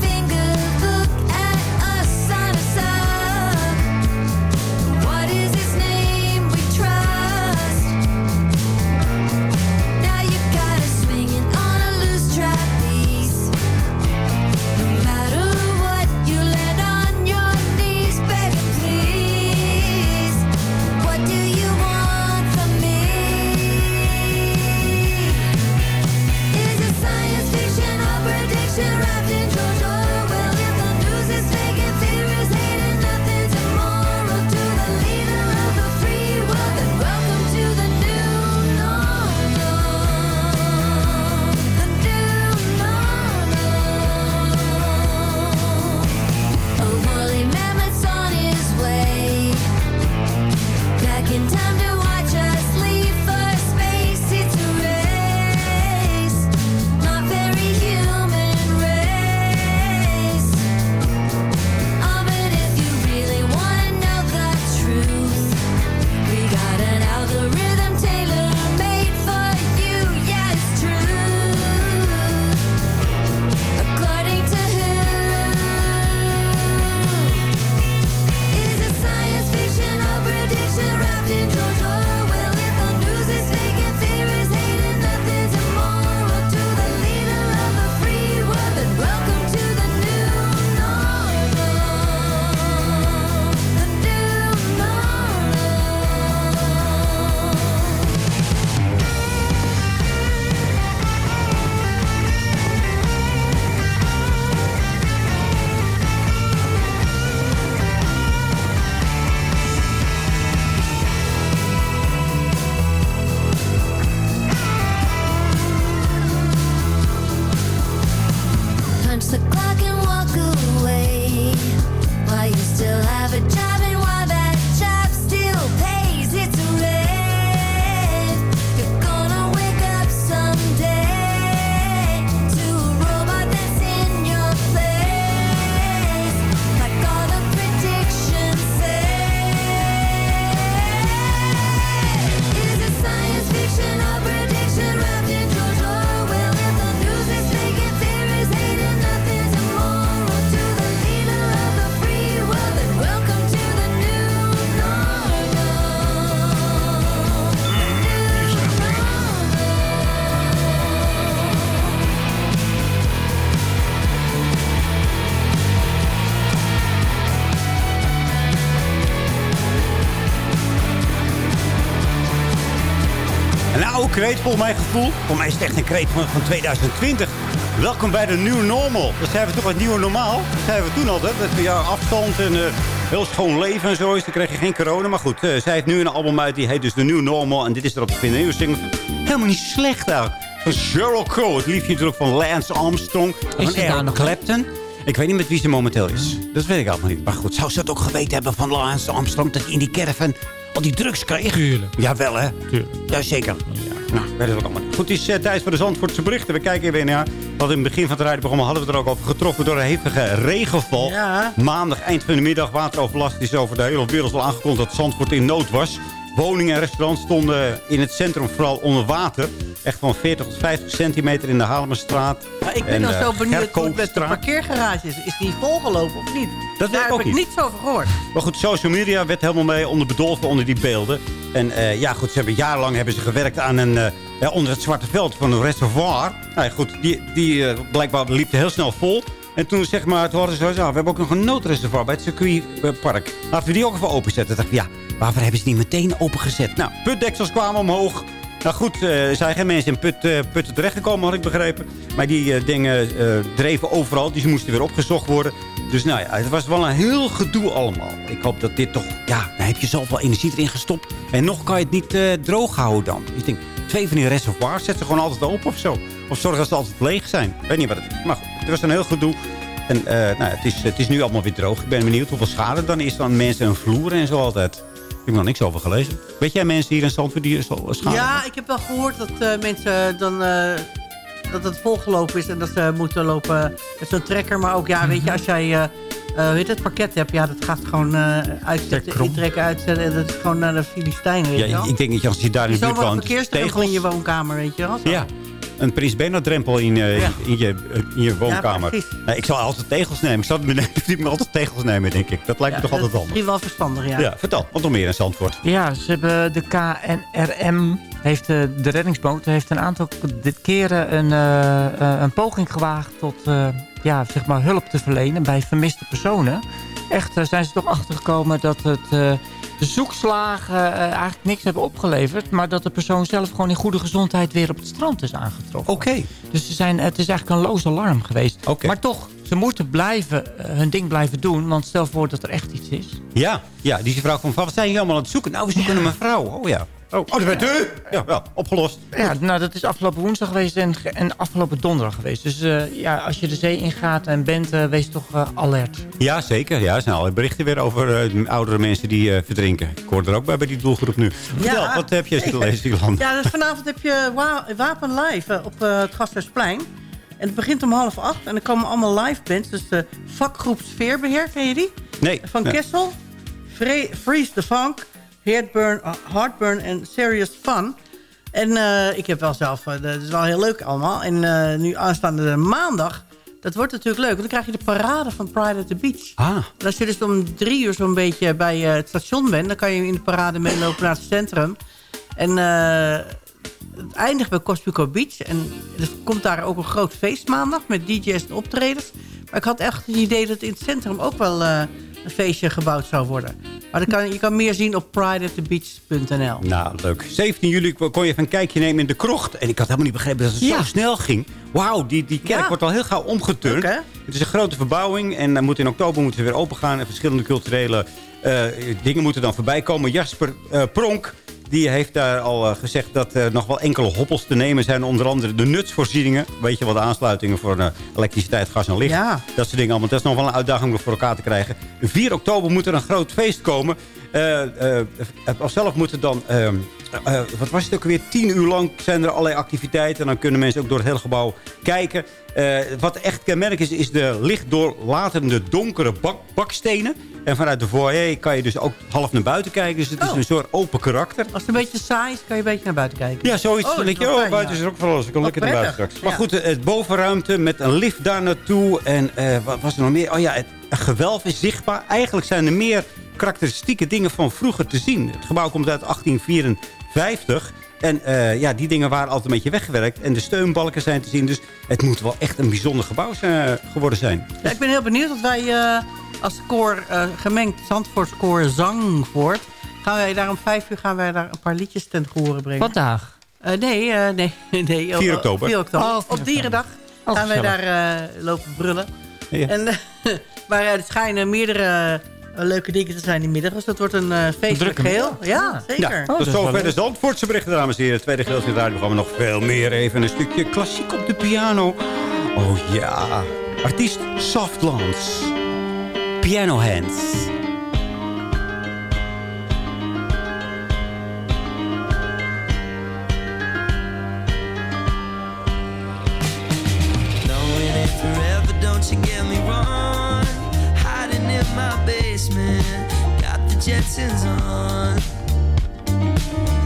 kreet, volgens mijn gevoel. Voor mij is het echt een kreet van, van 2020. Welkom bij de New Normal. Dat zijn we toch het nieuwe normaal? Dat zeiden we toen altijd. Dat we ja, afstand en eh, heel schoon leven en zo is. Dan krijg je geen corona. Maar goed, eh, zij heeft nu een album uit. Die heet dus The New Normal. En dit is erop te vinden. Nieuwe single. Helemaal niet slecht eigenlijk. Van Sheryl Crow. Het liefje natuurlijk van Lance Armstrong. En van daar Eric? Clapton. Ik weet niet met wie ze momenteel is. Dat weet ik allemaal niet. Maar goed, zou ze het ook geweten hebben van Lance Armstrong... dat hij in die caravan al die drugs kreeg? Tuurlijk. Jawel, hè? Tuurlijk. Jazeker. Ja. Nou, weet het ook allemaal niet. Goed, het is uh, tijd voor de Zandvoortse berichten. We kijken even naar... Want in het begin van het rijdenprogramma hadden we het er ook over getroffen... door een hevige regenval. Ja. Maandag, eind van de middag, wateroverlast is over de hele wereld al aangekondigd... dat Zandvoort in nood was. Woningen en restaurants stonden in het centrum vooral onder water. Echt van 40 tot 50 centimeter in de Halemerstraat. Maar ik ben en, dan eh, zo benieuwd hoe het met de parkeergarage is. Is die volgelopen of niet? Dat Daar heb ik niet. niets over gehoord. Maar goed, social media werd helemaal mee onder bedolven onder die beelden. En eh, ja, goed, ze hebben jarenlang hebben ze gewerkt aan een... eh, onder het zwarte veld van een reservoir. Nou ja, goed, die, die eh, blijkbaar liep heel snel vol. En toen zeg maar, toen hadden ze we hebben ook nog een noodreservoir bij het circuitpark. Laten we die ook even openzetten. Dacht ik, ja, waarvoor hebben ze die meteen opengezet? Nou, putdeksels kwamen omhoog. Nou goed, er zijn geen mensen in put, putten terechtgekomen, had ik begrepen. Maar die dingen dreven overal, dus die moesten weer opgezocht worden. Dus nou ja, het was wel een heel gedoe allemaal. Ik hoop dat dit toch, ja, dan heb je zoveel energie erin gestopt. En nog kan je het niet eh, droog houden dan. Ik denk, twee van die reservoirs, zet ze gewoon altijd open of zo. Of zorg dat ze altijd leeg zijn. Ik weet niet wat het is. Maar goed, het was een heel gedoe. En eh, nou, ja, het, is, het is nu allemaal weer droog. Ik ben benieuwd hoeveel schade er dan is aan mensen en vloeren en zo altijd. Ik heb nog niks over gelezen. Weet jij mensen hier in Zandvoort die zo schade Ja, ik heb wel gehoord dat eh, mensen dan... dat het volgelopen is en dat ze moeten lopen met zo'n trekker. Maar ook, ja, weet je, als jij... eh eh, weet het pakket hebt, ja, dat gaat gewoon eh uitzetten, intrekken, uitzetten. En dat is gewoon naar de Filistijnen, weet je Ja, wel. ik denk dat je als je daar in de buurt woont... in je woonkamer, weet je wel. Zo. Ja, een Prins Bernhard drempel in, Ja. in, je, in je woonkamer. precies. nee, ik zal altijd tegels nemen. Ik zal beneden me altijd tegels nemen, denk ik. Dat lijkt me toch altijd handig. misschien wel verstandig, ja. Ja. vertel. Wat nog meer in Zandvoort? Ja, ze hebben de KNRM, heeft, eh, de reddingsboot, heeft een aantal keren een, eh, eh, een poging gewaagd tot ja, zeg maar hulp te verlenen bij vermiste personen. Echt eh, zijn ze toch achtergekomen dat het, de zoekslagen eigenlijk niks hebben opgeleverd. Maar dat de persoon zelf gewoon in goede gezondheid weer op het strand is aangetroffen. Oké. Dus ze zijn, het is eigenlijk een loos alarm geweest. Maar toch, ze moeten blijven, hun ding blijven doen. Want stel voor dat er echt iets is. Ja, ja die vrouw van, wat zijn jullie allemaal aan het zoeken? Nou, we zoeken een mevrouw. Oh ja. Oh, oh dat bent u? Ja, wel, opgelost. Ja, nou, dat is afgelopen woensdag geweest en, en afgelopen donderdag geweest. Dus eh, ja, als je de zee ingaat en bent, eh, wees toch eh, alert. Ja, zeker. Ja, er zijn allerlei berichten weer over eh, oudere mensen die eh, verdrinken. Ik hoor er ook bij bij die doelgroep nu. Vertel, wat heb je te lezen, Jolan? Ja, dus vanavond heb je Wa- Wapen Live op eh, het Gasthuisplein. En het begint om half acht. En er komen allemaal live bands. Dus de vakgroep Sfeerbeheer, ken je die? Nee. Van nee. Kessel, Fre- Freeze the Funk, Heartburn, uh, Heartburn en Serious Fun. En eh, ik heb wel zelf, eh, dat is wel heel leuk allemaal. En eh, nu aanstaande maandag, dat wordt natuurlijk leuk. Want dan krijg je de parade van Pride at the Beach. Ah. En als je dus om drie uur zo'n beetje bij eh, het station bent... dan kan je in de parade meelopen naar het centrum. En eh, het eindigt bij Cospico Beach. En er komt daar ook een groot feest maandag met DJ's en optredens. Maar ik had echt het idee dat in het centrum ook wel eh, een feestje gebouwd zou worden. Maar kan, je kan meer zien op prideatthebeach.nl. Nou, leuk. 17 juli kon je even een kijkje nemen in de krocht. En ik had helemaal niet begrepen dat het Ja. zo snel ging. Wauw, die, die kerk Ja. wordt al heel gauw omgeturnd. Het is een grote verbouwing. En dan moet in oktober moeten ze weer open gaan. En verschillende culturele eh, dingen moeten dan voorbij komen. Jasper eh, Pronk, die heeft daar al eh, gezegd dat er nog wel enkele hobbels te nemen zijn. Onder andere de nutsvoorzieningen. Weet je wel, de aansluitingen voor eh, elektriciteit, gas en licht. Ja. Dat soort dingen allemaal. Dat is nog wel een uitdaging om voor elkaar te krijgen. 4 oktober moet er een groot feest komen. Eh eh, zelf moeten dan... ehm, eh, wat was het ook weer? Tien uur lang zijn er allerlei activiteiten. En dan kunnen mensen ook door het hele gebouw kijken. Wat echt kenmerk is, is de lichtdoorlatende donkere bak bakstenen. En vanuit de foyer kan je dus ook half naar buiten kijken. Dus het is Oh. een soort open karakter. Als het een beetje saai is, kan je een beetje naar buiten kijken. Ja, zoiets. Oh, je, wel oh, fijn, buiten ja. is er ook van alles. Ik kan Wat lekker naar buiten straks. Maar ja. goed, het bovenruimte met een lift daar naartoe. En wat was er nog meer? Oh ja, het gewelf is zichtbaar. Eigenlijk zijn er meer karakteristieke dingen van vroeger te zien. Het gebouw komt uit 1854. En eh, ja, die dingen waren altijd een beetje weggewerkt. En de steunbalken zijn te zien. Dus het moet wel echt een bijzonder gebouw zijn, geworden zijn. Ja, ik ben heel benieuwd dat wij eh, als koor, eh, gemengd Zandvoorts koor Zangvoort... gaan wij daar om vijf uur gaan wij daar een paar liedjes ten gehore brengen. Vandaag. Eh, nee, eh, nee, nee. 4 op- oktober. 4 oktober. Oh, 4 op. Dierendag Oh, gaan wij daar eh, lopen brullen. Ja. En, eh, maar eh, er schijnen meerdere eh, leuke dingen te zijn die middag. Dus dat wordt een eh feestelijk drukke geheel. Ja, zeker. Ja, is wel zover de. Zandvoortse berichten, dames en heren. Tweede gedeelte van het radioprogramma. Nog veel meer. Even een stukje klassiek op de piano. Oh ja. Artiest Softlands. Piano Hands. Jetsons on.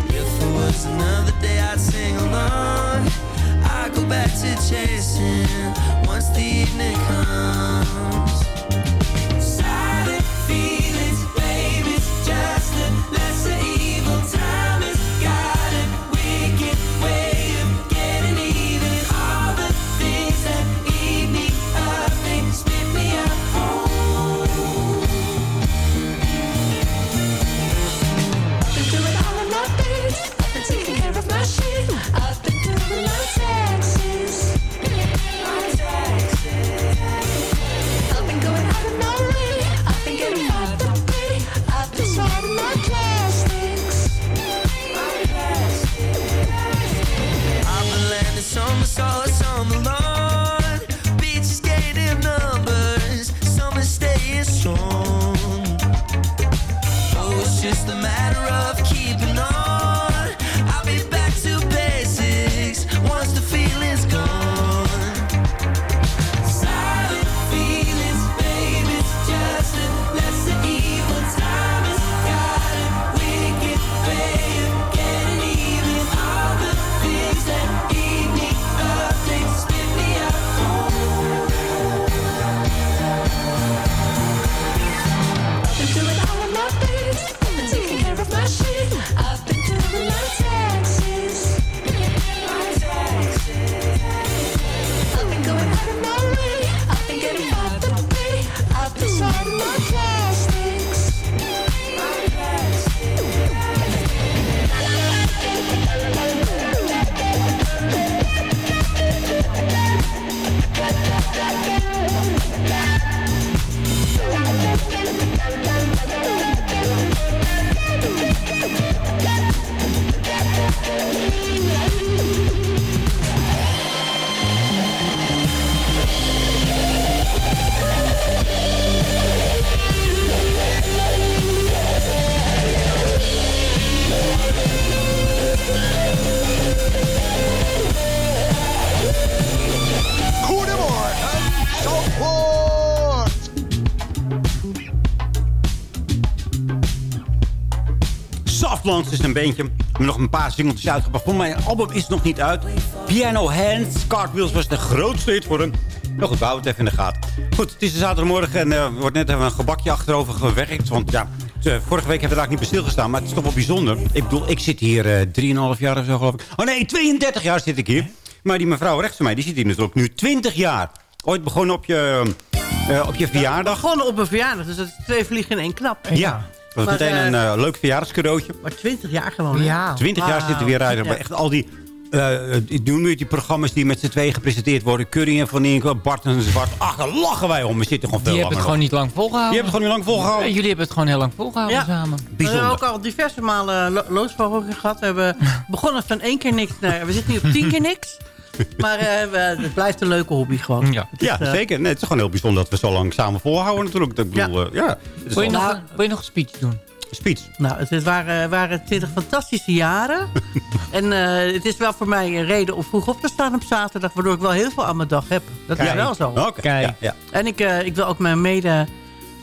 If it was another day, I'd sing along. I go back to chasing once the evening comes. Softlands is een beentje. Nog een paar singeltjes uitgebracht. Voor mijn album is nog niet uit. Piano Hands. Cartwheels was de grootste hit voor hem. Nou goed, we houden het even in de gaten. Goed, het is een zaterdagmorgen en eh, er wordt net even een gebakje achterover gewerkt. Want ja, eh, vorige week hebben we daar niet bij stilgestaan. Maar het is toch wel bijzonder. Ik bedoel, ik zit hier eh 3,5 jaar of zo geloof ik. Oh nee, 32 jaar zit ik hier. Maar die mevrouw rechts van mij, die zit hier natuurlijk nu 20 jaar. Ooit begonnen op je, eh, op je verjaardag. Begonnen op mijn verjaardag, dus dat is twee vliegen in één klap. Ja, was Maar, meteen eh, een eh, leuk verjaardagscadeautje. Maar 20 jaar gewoon. hè? Ja. 20 jaar zitten we weer uit. Ja. Echt al die... eh doen nu die programma's die met z'n tweeën gepresenteerd worden. Curry en Van Inkel, Bart en Zwart. Ach, daar lachen wij om. We zitten gewoon veel Die hebben het gewoon niet lang volgehouden. Die hebben het gewoon niet lang volgehouden. Ja, jullie hebben het gewoon heel lang volgehouden Ja. samen. We hebben ook al diverse malen lo gehad. We hebben begonnen van één keer niks naar... We zitten nu op tien keer niks. Maar eh, het blijft een leuke hobby gewoon. Ja. Het is, Ja, eh, zeker. Nee, het is gewoon heel bijzonder dat we zo lang samen volhouden natuurlijk. Ik bedoel, ja. ja Wil je, nog, een- wil je nog een speech doen? Speech. Nou, het, het waren, waren 20 fantastische jaren. en eh, het is wel voor mij een reden om vroeg op te staan op zaterdag... waardoor ik wel heel veel aan mijn dag heb. Dat Kijk. is wel zo. Oké, Kijk. ja, ja. En ik, eh, ik wil ook mijn mede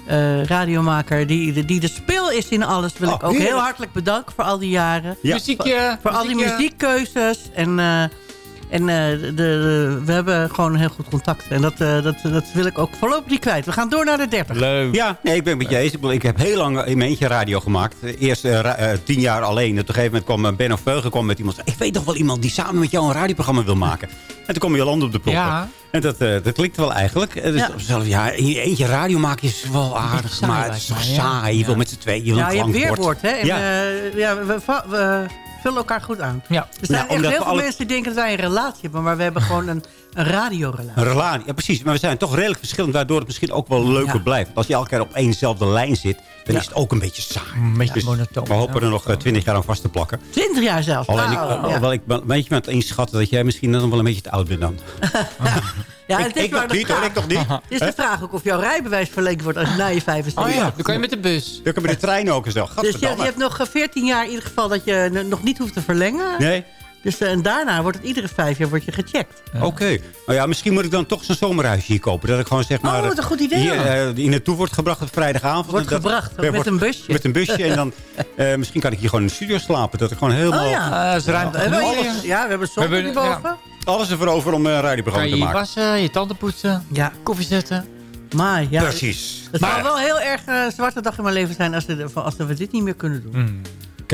eh, radiomaker... Die, die de speel is in alles... wil Oh, ik ook heerlijk. heel hartelijk bedanken voor al die jaren. Ja. Muziekje. Voor al die muziekkeuzes. En, eh, en eh, de, de- we hebben gewoon heel goed contact. En dat, eh, dat, dat wil ik ook voorlopig niet kwijt. We gaan door naar de 30. Leuk. Ja, nee, ik ben met je eens. Ik, heb heel lang in mijn eentje radio gemaakt. Eerst eh, eh, tien jaar alleen. En op een gegeven moment kwam eh, Benno Veugen kwam met iemand. Ik weet toch wel iemand die samen met jou een radioprogramma wil maken. En toen kwam Jolande op de proppen. Ja. En dat, eh, dat klikte wel eigenlijk. Eh, Dus Ja. zelf, ja, in je eentje radio maken is wel aardig. saai, maar het is toch ja. saai. Je wil met z'n tweeën. Je wil Ja, een je hebt weerwoord, hè? En, Ja. eh, ja, we, we, we vullen elkaar goed aan. Ja. Er zijn Nou, echt heel veel alle- mensen die denken dat wij een relatie hebben. Maar we hebben gewoon een, een radiorelatie. Een relatie, ja precies. Maar we zijn toch redelijk verschillend, waardoor het misschien ook wel leuker Ja. blijft. Als je elke keer op éénzelfde lijn zit, dan Ja. is het ook een beetje saai. Een beetje Dus monotoon. we hopen er nog twintig jaar aan vast te plakken. 20 jaar zelfs. Alleen ik, Nou, ja. alhoewel ik ben een beetje aan het inschatten dat jij misschien dan wel een beetje te oud bent dan. Ja, ik het is ik nog niet hoor, vraag. ik nog niet. Het is de vraag ook of jouw rijbewijs verlengd wordt als na je 75. Oh ja, dan kan je met de bus. Dan kan met de trein ook eens wel. Dus je, je hebt nog eh, 14 jaar in ieder geval dat je nog niet hoeft te verlengen. Nee? Dus, eh, en daarna wordt het iedere vijf jaar wordt je gecheckt. Oké. Nou ja, misschien moet ik dan toch zo'n zomerhuisje hier kopen. Dat ik gewoon zeg maar... Oh, wat een goed idee. Hier, hier naartoe wordt gebracht op vrijdagavond. Wordt dat- gebracht, met een busje. Met een busje. en dan eh, misschien kan ik hier gewoon in de studio slapen. Dat ik gewoon helemaal... Oh ja. Hebben, genoeg. alles, ja, we hebben zon We hebben- hierboven. Alles ervoor over om een Kan radioprogramma je te je maken. wassen, je tanden poetsen, Ja, koffie zetten. maar ja. Precies. Het zou wel heel erg zwarte dag in mijn leven zijn als, we- als we dit niet meer kunnen doen. Hmm.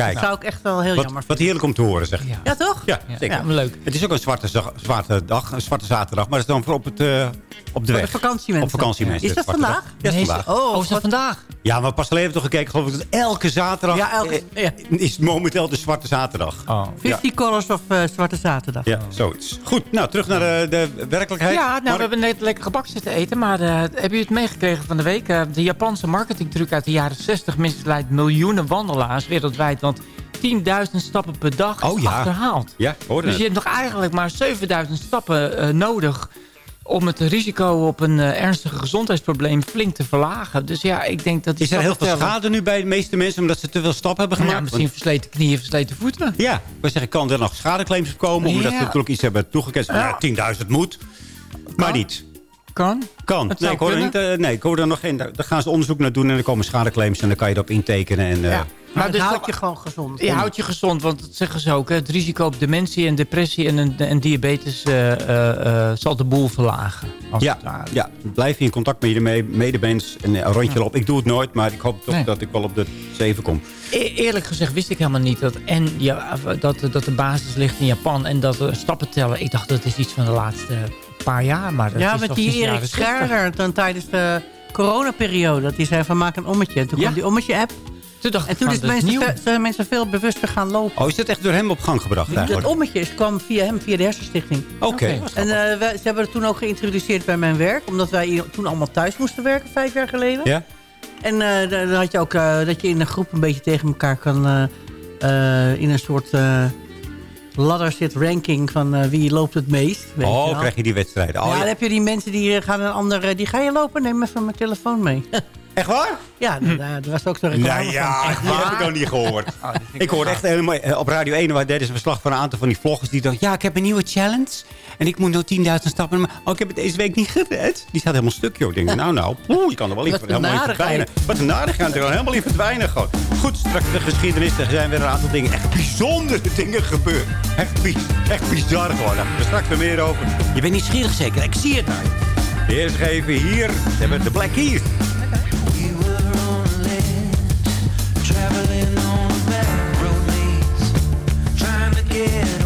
Kijk, Dat zou ik echt wel heel wat, jammer wat heerlijk om te horen, zeg. Ja. Ja, toch? Ja, zeker. ja, leuk. Het is ook een zwarte, zag- zwarte dag, een zwarte zaterdag. Maar dat is dan voor op, het, eh, op de weg. vakantiemensen. Op vakantiemensen. Is dat vandaag? dag. Ja, is vandaag. Oh, Oh, is dat vandaag? Ja, maar pas geleden hebben we toch gekeken. Geloof ik dat elke zaterdag Ja, elke- eh, ja. is momenteel de zwarte zaterdag. Oh. 50 Colors of eh, Zwarte Zaterdag. Ja, zoiets. Goed, nou, terug naar de, de werkelijkheid. Ja, nou, we hebben net lekker gebak zitten eten. Maar eh hebben jullie het meegekregen van de week? De Japanse marketingtruc uit de jaren 60 misleidt miljoenen wandelaars wereldwijd. Want 10.000 stappen per dag is Oh, ja. achterhaald. Ja, Dus je hebt nog eigenlijk maar 7000 stappen eh, nodig om het risico op een eh, ernstig gezondheidsprobleem flink te verlagen. Dus ja, ik denk dat Is er heel veel schade nu bij de meeste mensen... omdat ze te veel stappen hebben gemaakt? Ja, misschien Want- versleten knieën, versleten voeten. ja, we zeggen, kan er nog schadeclaims op komen... omdat Ja. ze natuurlijk iets hebben toegekend van ja, 10.000 moet. Maar niet. Kan. Kan. Nee, ik hoor er niet, eh, nee, ik hoor er nog geen... Daar gaan ze onderzoek naar doen en dan komen schadeclaims... en dan kan je erop intekenen. En, Ja. Maar het dus houdt je gewoon gezond. Je houdt je gezond, want dat zeggen ze ook. Hè? Het risico op dementie en depressie en, en diabetes eh, eh, eh, zal de boel verlagen. Als ja, het ja, blijf je in contact met je me- medemens en een rondje lopen. Ik doe het nooit, maar ik hoop toch Nee. dat ik wel op de 7 kom. E- eerlijk gezegd wist ik helemaal niet dat, en, ja, dat, dat de basis ligt in Japan en dat we stappen tellen. Ik dacht dat is iets van de laatste paar jaar. Maar dat Ja, is met al die Erik jaren 60. Scherder dan tijdens de coronaperiode. Dat hij zei van maak een ommetje. En toen Ja. kwam die ommetje-app. Toen dacht En toen is dat mensen, nieuw. ve- zijn mensen veel bewuster gaan lopen. Oh, is dat echt door hem op gang gebracht Dat eigenlijk? ommetje is, kwam via hem, via de hersenstichting. Oké. En eh, wij- ze hebben het toen ook geïntroduceerd bij mijn werk. Omdat wij toen allemaal thuis moesten werken, vijf jaar geleden. Ja? En eh, dan had je ook eh, dat je in een groep een beetje tegen elkaar kan... eh, eh, in een soort eh, ladder zit ranking van eh, wie loopt het meest. Weet Oh, krijg je die wedstrijden. Oh, ja, ja. dan heb je die mensen die gaan een ander... die ga je lopen, neem even mijn telefoon mee. Echt waar? ja, nou, daar was ook zo'n reclame Nou ja, van. die heb ik nog niet gehoord. Oh, dat ik Ik hoorde wel echt helemaal eh, op Radio 1 waar deden ze een verslag van een aantal van die vloggers die dachten, ja, ik heb een nieuwe challenge en ik moet nog 10.000 stappen. Maar oh, ik heb het deze week niet gered. Die staat helemaal stuk, joh. Ik denk, nou, nou, oeh, je kan er wel in, een helemaal in verdwijnen. Wat een narigheid, er kan helemaal in verdwijnen gewoon. Goed, straks de geschiedenis, er zijn weer een aantal dingen, echt bijzondere dingen gebeurd. Echt, bi- echt bizar gewoon. Daar hebben we straks weer meer over. Je bent nieuwsgierig zeker, ik zie het daar. Eerst even hier, we hebben de Black Keys. again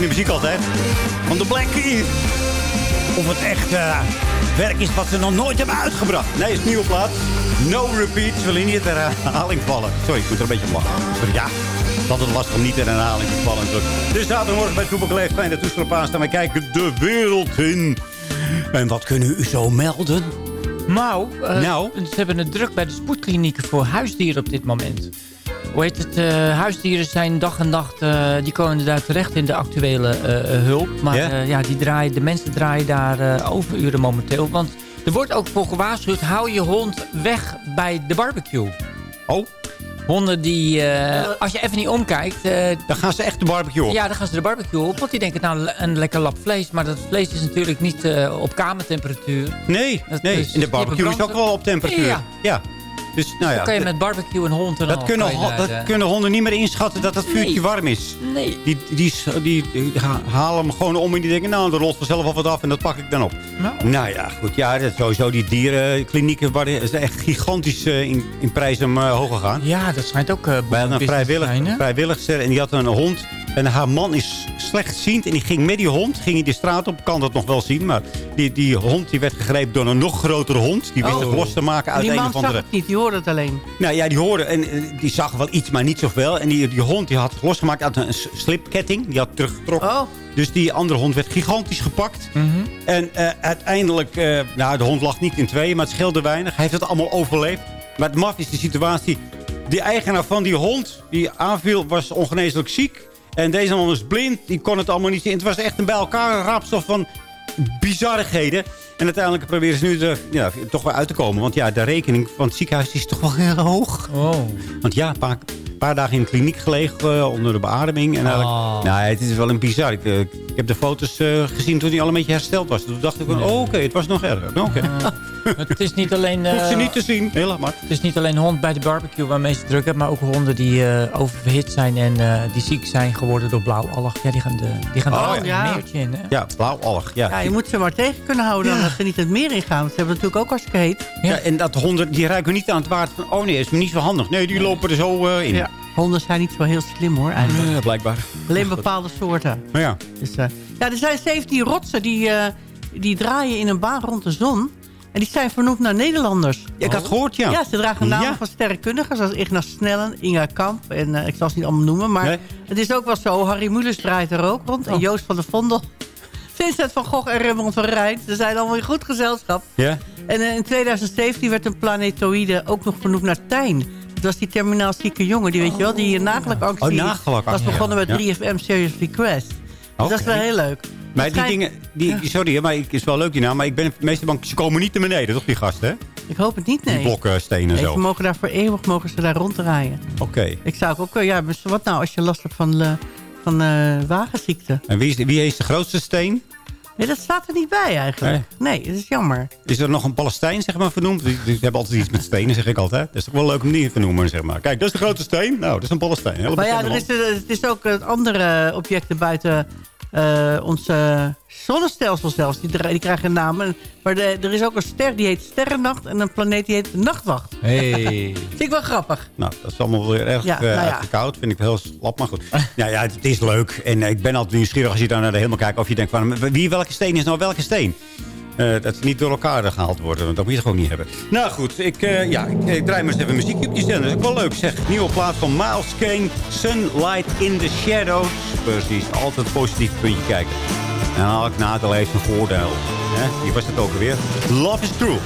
de muziek altijd. Van de Black Keys. Of het echt eh, werk is wat ze nog nooit hebben uitgebracht. Nee, het is nieuwe plaat. No repeats. Wil je niet in herhaling vallen. Sorry, ik moet er een beetje om lachen. Ja. Het is altijd lastig om niet in herhaling te vallen. Dus zaterdagmorgen bij Toepak Leef. Fijn dat toestel op aanstaan. Wij kijken de wereld in. En wat kunnen u zo melden? Nou, Nou? ze hebben het druk bij de spoedklinieken voor huisdieren op dit moment. Hoe heet het? eh, huisdieren zijn dag en nacht... eh, die komen daar terecht in de actuele eh, hulp. Maar Ja? eh, ja, die draaien, de mensen draaien daar eh, overuren momenteel. Want er wordt ook voor gewaarschuwd... hou je hond weg bij de barbecue. Oh? Honden die... eh, als je even niet omkijkt... eh, Dan gaan ze echt de barbecue op. ja, dan gaan ze de barbecue op. Want die denken, nou, een lekker lap vlees. Maar dat vlees is natuurlijk niet eh, op kamertemperatuur. Nee, Dat nee. is- in de barbecue is ook wel op temperatuur. Ja. ja. Dus, nou ja. dan kan je met barbecue een hond en dat, al kunnen, dat eh, kunnen honden niet meer inschatten dat het vuurtje Nee. warm is. Nee. Die, die, die, die ha- halen hem gewoon om en die denken, nou, er rolt vanzelf al wat af en dat pak ik dan op. Nou. Nou ja, goed. Ja, dat, sowieso die dierenklinieken waren is echt gigantisch eh, in, in prijs omhoog gegaan. Ja, dat schijnt ook uh, hadden een vrijwillig, zijn, hè? vrijwilligster en die had een hond. En haar man is slechtziend en die ging met die hond ging hij de straat op. Kan dat nog wel zien, maar die, die hond die werd gegrepen door een nog grotere hond. Die wist Oh. het los te maken uit die een of andere... die hoorde het alleen. Nou ja, die hoorde en eh, die zag wel iets, maar niet zoveel. En die, die hond die had losgemaakt uit een slipketting. Die had teruggetrokken. Oh. Dus die andere hond werd gigantisch gepakt. Mhm. En eh, uiteindelijk, eh, nou de hond lag niet in tweeën, maar het scheelde weinig. Hij heeft het allemaal overleefd. Maar het maf is de situatie. Die eigenaar van die hond die aanviel was ongeneeslijk ziek. En deze man was blind, die kon het allemaal niet zien. Het was echt een bij elkaar raapstof van bizarigheden. En uiteindelijk proberen ze nu er ja, toch wel uit te komen. Want ja, de rekening van het ziekenhuis is toch wel heel hoog. Oh. Want ja, paar, paar dagen in de kliniek gelegen eh, onder de beademing. En eigenlijk, Oh. nou, het is wel een bizar. Ik, eh, ik heb de foto's eh, gezien toen hij al een beetje hersteld was. Toen dacht ik van, oh, oké, het was nog erger. Oké. Het is niet alleen... Hoeft ze niet te zien. Heel maar. Het is niet alleen hond bij de barbecue waarmee ze druk hebben... maar ook honden die eh, oververhit zijn en eh, die ziek zijn geworden door blauwalg. Ja, die gaan de, die gaan Oh, er ja. een meertje in. Hè? Ja, blauwalg. Ja. Ja, je moet ze maar tegen kunnen houden dan dat ze niet het meer ingaan. Want ze hebben natuurlijk ook hartstikke heet. Ja, en dat honden die ruiken niet aan het waard van... oh nee, is me niet zo handig. Nee, die lopen er zo in. Honden zijn niet zo heel slim hoor, eigenlijk. Ja, blijkbaar. Alleen bepaalde soorten. Maar ja. Dus, eh, ja, er zijn 17 rotsen die, eh, die draaien in een baan rond de zon. En die zijn vernoemd naar Nederlanders. Ja, ik had gehoord, ja. Ja, ze dragen namen Ja. van sterrenkundigen zoals Ignas Snellen, Inga Kamp. En eh, ik zal ze niet allemaal noemen, maar Nee. het is ook wel zo. Harry Mulisch draait er ook rond. En Oh. Joost van der Vondel. Vincent van Gogh en Rembrandt van Rijn. Ze zijn allemaal in goed gezelschap. Ja? En in 2017 werd een planetoïde ook nog vernoemd naar Tijn. Dat was die terminaal zieke jongen, die weet je wel, die nagelakactie Oh, nagelakactie, was begonnen ja. met 3FM Serious Request. Dus dat is wel heel leuk. Maar die dingen... Die, Sorry, maar ik, is wel leuk die naam. Maar ik ben meestal bang... Ze komen niet naar beneden, toch, die gasten, hè? Ik hoop het niet, nee. Die blokken stenen en Nee, zo. ze mogen daar voor eeuwig mogen ze daar ronddraaien. Oké. Ik zou ook ja, wat nou als je last hebt van, eh, van eh, wagenziekte? En wie is, wie is de grootste steen? Nee, dat staat er niet bij eigenlijk. Nee, dat is jammer. Is er nog een Palestijn, zeg maar, vernoemd? Die, die hebben altijd iets met stenen, zeg ik altijd. Dat is toch wel leuk om die te vernoemen, zeg maar. Kijk, dat is de grote steen. Nou, dat is een Palestijn. Maar ja, er is, eh, het is ook het andere objecten buiten eh, ons eh, zonnestelsel zelfs. Die, die krijgen namen. Maar de- er is ook een ster die heet Sterrennacht en een planeet die heet Nachtwacht. Hey. Vind ik wel grappig. Nou, dat is allemaal weer erg Ja, nou ja. uitgekoud. Vind ik heel slap, maar goed. nou ja, het is leuk. En eh, ik ben altijd nieuwsgierig als je daar naar de hemel kijkt. Of je denkt van, wie welke steen is nou welke steen? Eh, dat ze niet door elkaar gehaald worden. Want dat moet je gewoon niet hebben. Nou goed, ik, eh, ja, ik, ik draai maar eens even muziekje op die zender. Dat is ook wel leuk zeg. Nieuwe plaat van Miles Kane. Sunlight in the Shadows. Precies, altijd positief puntje kijken. En elk nadeel heeft een voordeel. Hè? Hier was het ook alweer. Love is true.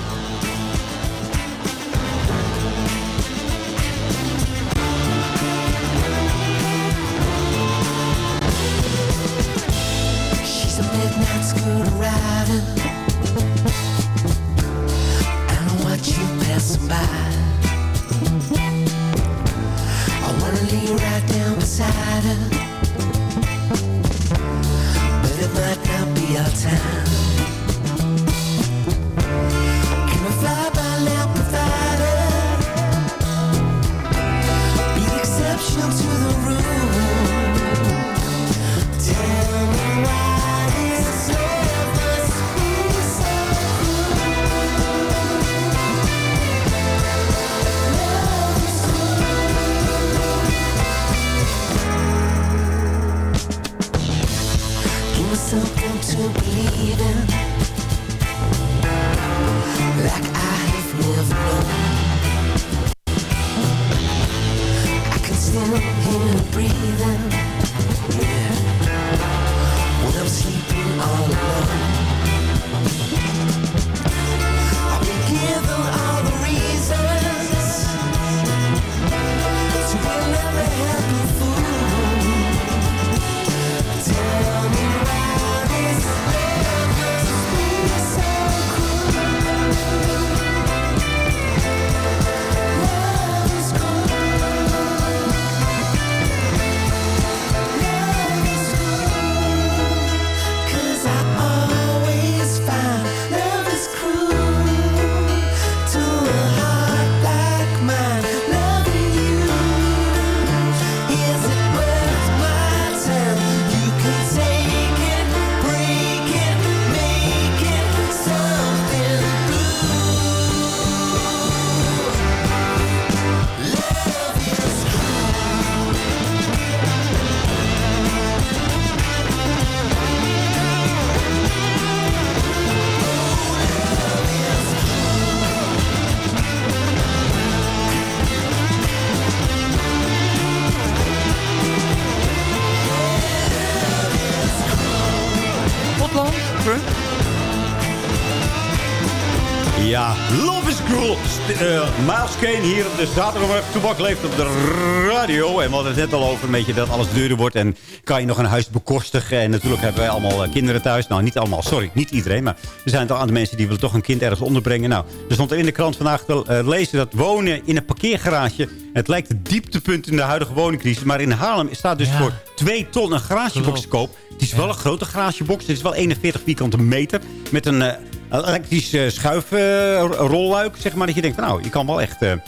Kane hier op de zaterdagmiddag. Toebak leeft op de radio. En we hadden het net al over een beetje dat alles duurder wordt. En kan je nog een huis bekostigen. En natuurlijk hebben wij allemaal eh, kinderen thuis. Nou, niet allemaal, sorry, niet iedereen. Maar er zijn toch aantal mensen die willen toch een kind ergens onderbrengen. Nou, er stond er in de krant vandaag te eh, lezen dat wonen in een parkeergarage... Het lijkt het dieptepunt in de huidige woningcrisis. Maar in Haarlem staat dus Ja. voor 2 ton een garagebox te koop. Het is wel een grote garagebox. Het is wel 41 vierkante meter. Met een eh, elektrisch schuifrolluik, zeg maar. Dat je denkt, nou, je kan wel echt eh, eh,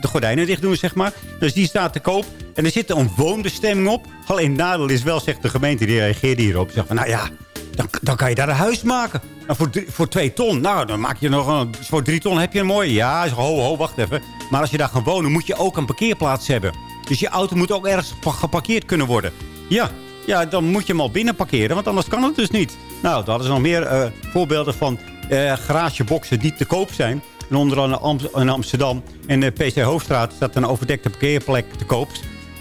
de gordijnen dicht doen, zeg maar. Dus die staat te koop. En er zit een woonbestemming op. Alleen nadeel is wel, zegt de gemeente, die reageerde hierop. Zegt van, nou ja, dan, dan kan je daar een huis maken. Nou, voor, voor twee ton, nou, dan maak je nog een... Voor drie ton heb je een mooi. Ja, ho, ho, wacht even. Maar als je daar gaat wonen, moet je ook een parkeerplaats hebben. Dus je auto moet ook ergens pa- geparkeerd kunnen worden. Ja, ja, dan moet je hem al binnen parkeren, want anders kan het dus niet. Nou, daar hadden ze nog meer eh, voorbeelden van eh, garageboxen die te koop zijn. En onder andere in Am- in Amsterdam en de PC Hoofdstraat staat een overdekte parkeerplek te koop.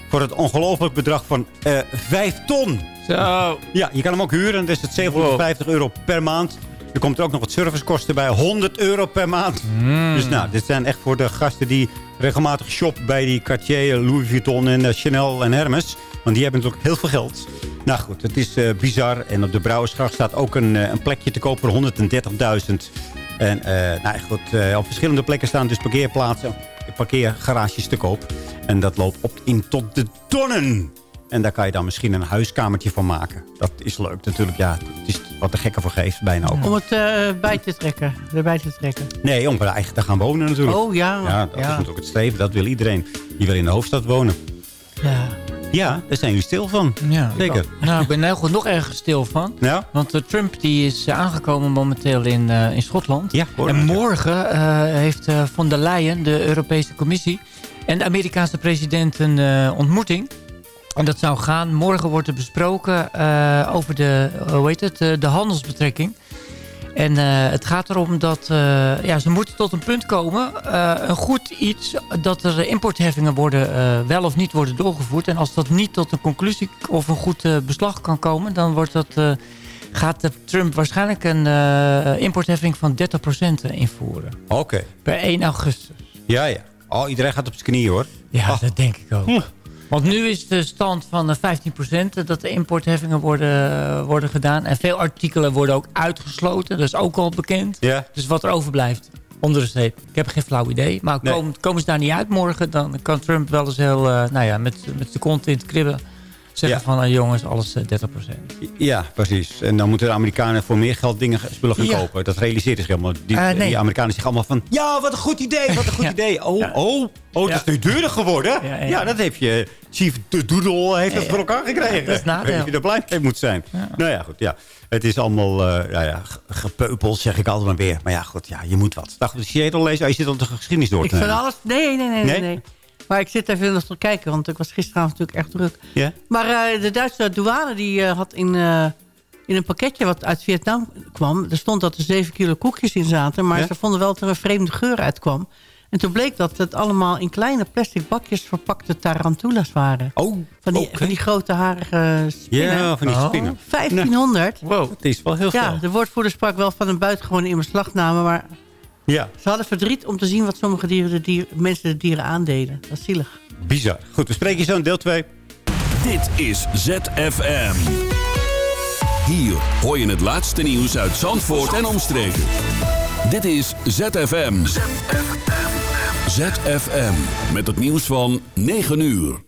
Voor het ongelooflijk bedrag van eh 5 ton. Zo. Ja, je kan hem ook huren. Dat is het 750 euro per maand. Er komt er ook nog wat servicekosten bij. 100 euro per maand. Dus nou, dit zijn echt voor de gasten die regelmatig shoppen bij die Cartier, Louis Vuitton en eh, Chanel en Hermes. Want die hebben natuurlijk heel veel geld. Nou goed, het is eh, bizar. En op de Brouwersgracht staat ook een, eh, een plekje te koop voor 130.000. En eh, nou goed, op verschillende plekken staan dus parkeerplaatsen, parkeergarages te koop. En dat loopt op in tot de tonnen. En daar kan je dan misschien een huiskamertje van maken. Dat is leuk natuurlijk. Ja, het is wat de gekken voor geeft bijna ook. Om het eh, bij te trekken. Erbij te trekken. Nee, om er eigen te gaan wonen natuurlijk. Oh, ja. Ja, dat is natuurlijk het streven. Dat wil iedereen. Die wil in de hoofdstad wonen. Ja. Ja, daar zijn jullie stil van. Ja, Zeker. Nou, ik ben er nog ergens stil van. Ja? Want eh, Trump die is eh, aangekomen momenteel in, eh, in Schotland. Ja, hoor. en morgen heeft von der Leyen, de Europese Commissie... en de Amerikaanse president een ontmoeting. En dat zou gaan, morgen wordt er besproken over de, hoe heet het, de handelsbetrekking. En eh, het gaat erom dat eh, ja, ze moeten tot een punt komen. eh, een goed iets dat er importheffingen worden, wel of niet worden doorgevoerd. En als dat niet tot een conclusie of een goed beslag kan komen... dan wordt dat, gaat Trump waarschijnlijk een importheffing van 30% invoeren. Oké. Per 1 augustus. Ja, ja. Oh, iedereen gaat op zijn knieën hoor. Ja, dat denk ik ook. Want nu is de stand van eh, 15% dat de importheffingen worden, worden gedaan. En veel artikelen worden ook uitgesloten. Dat is ook al bekend. Ja. Dus wat er overblijft. onder de streep. Ik heb geen flauw idee. Maar Nee. komen, komen ze daar niet uit morgen... dan kan Trump wel eens heel, eh, nou ja, met, met zijn kont in het kribben... zeggen Ja. van, eh, jongens, alles eh, 30% Ja, precies. En dan moeten de Amerikanen voor meer geld dingen, spullen gaan kopen. Dat realiseert zich helemaal. Die, Eh, nee. die Amerikanen zeggen allemaal van... Ja, wat een goed idee, wat een goed idee. Oh, oh, oh, dat is nu duurder geworden. Ja, dat heeft je... Chief de Doodle heeft dat voor elkaar gekregen. dat is nadeel. Ik je er blij mee moet zijn. Nou ja, goed, ja. Het is allemaal eh ja, ja, zeg ik altijd maar weer. Maar ja, goed, ja, je moet wat. Dacht je Seattle lezen? Oh, je zit al de geschiedenis door Ik te vind nemen. alles... Nee, nee, nee, nee. Nee? nee. Maar ik zit even nog te kijken, want ik was gisteravond natuurlijk echt druk. Ja? Maar eh, de Duitse douane die eh, had in, eh, in een pakketje wat uit Vietnam kwam... er stond dat er 7 kilo koekjes in zaten... maar Ja? ze vonden wel dat er een vreemde geur uitkwam. En toen bleek dat het allemaal in kleine plastic bakjes verpakte tarantulas waren. Oh, Van die, van die grote harige spinnen. Ja, van die Oh. spinnen. 1500. Wow, het is wel heel veel. Ja, de woordvoerder sprak wel van een buitengewone inbeslagname... maar Ja, ze hadden verdriet om te zien wat sommige dieren de dier, mensen de dieren aandeden. Dat is zielig. bizar. Goed, we spreken je zo in deel 2. Dit is ZFM. Hier hoor je het laatste nieuws uit Zandvoort en omstreken. Dit is ZFM. ZFM. Met het nieuws van 9 uur.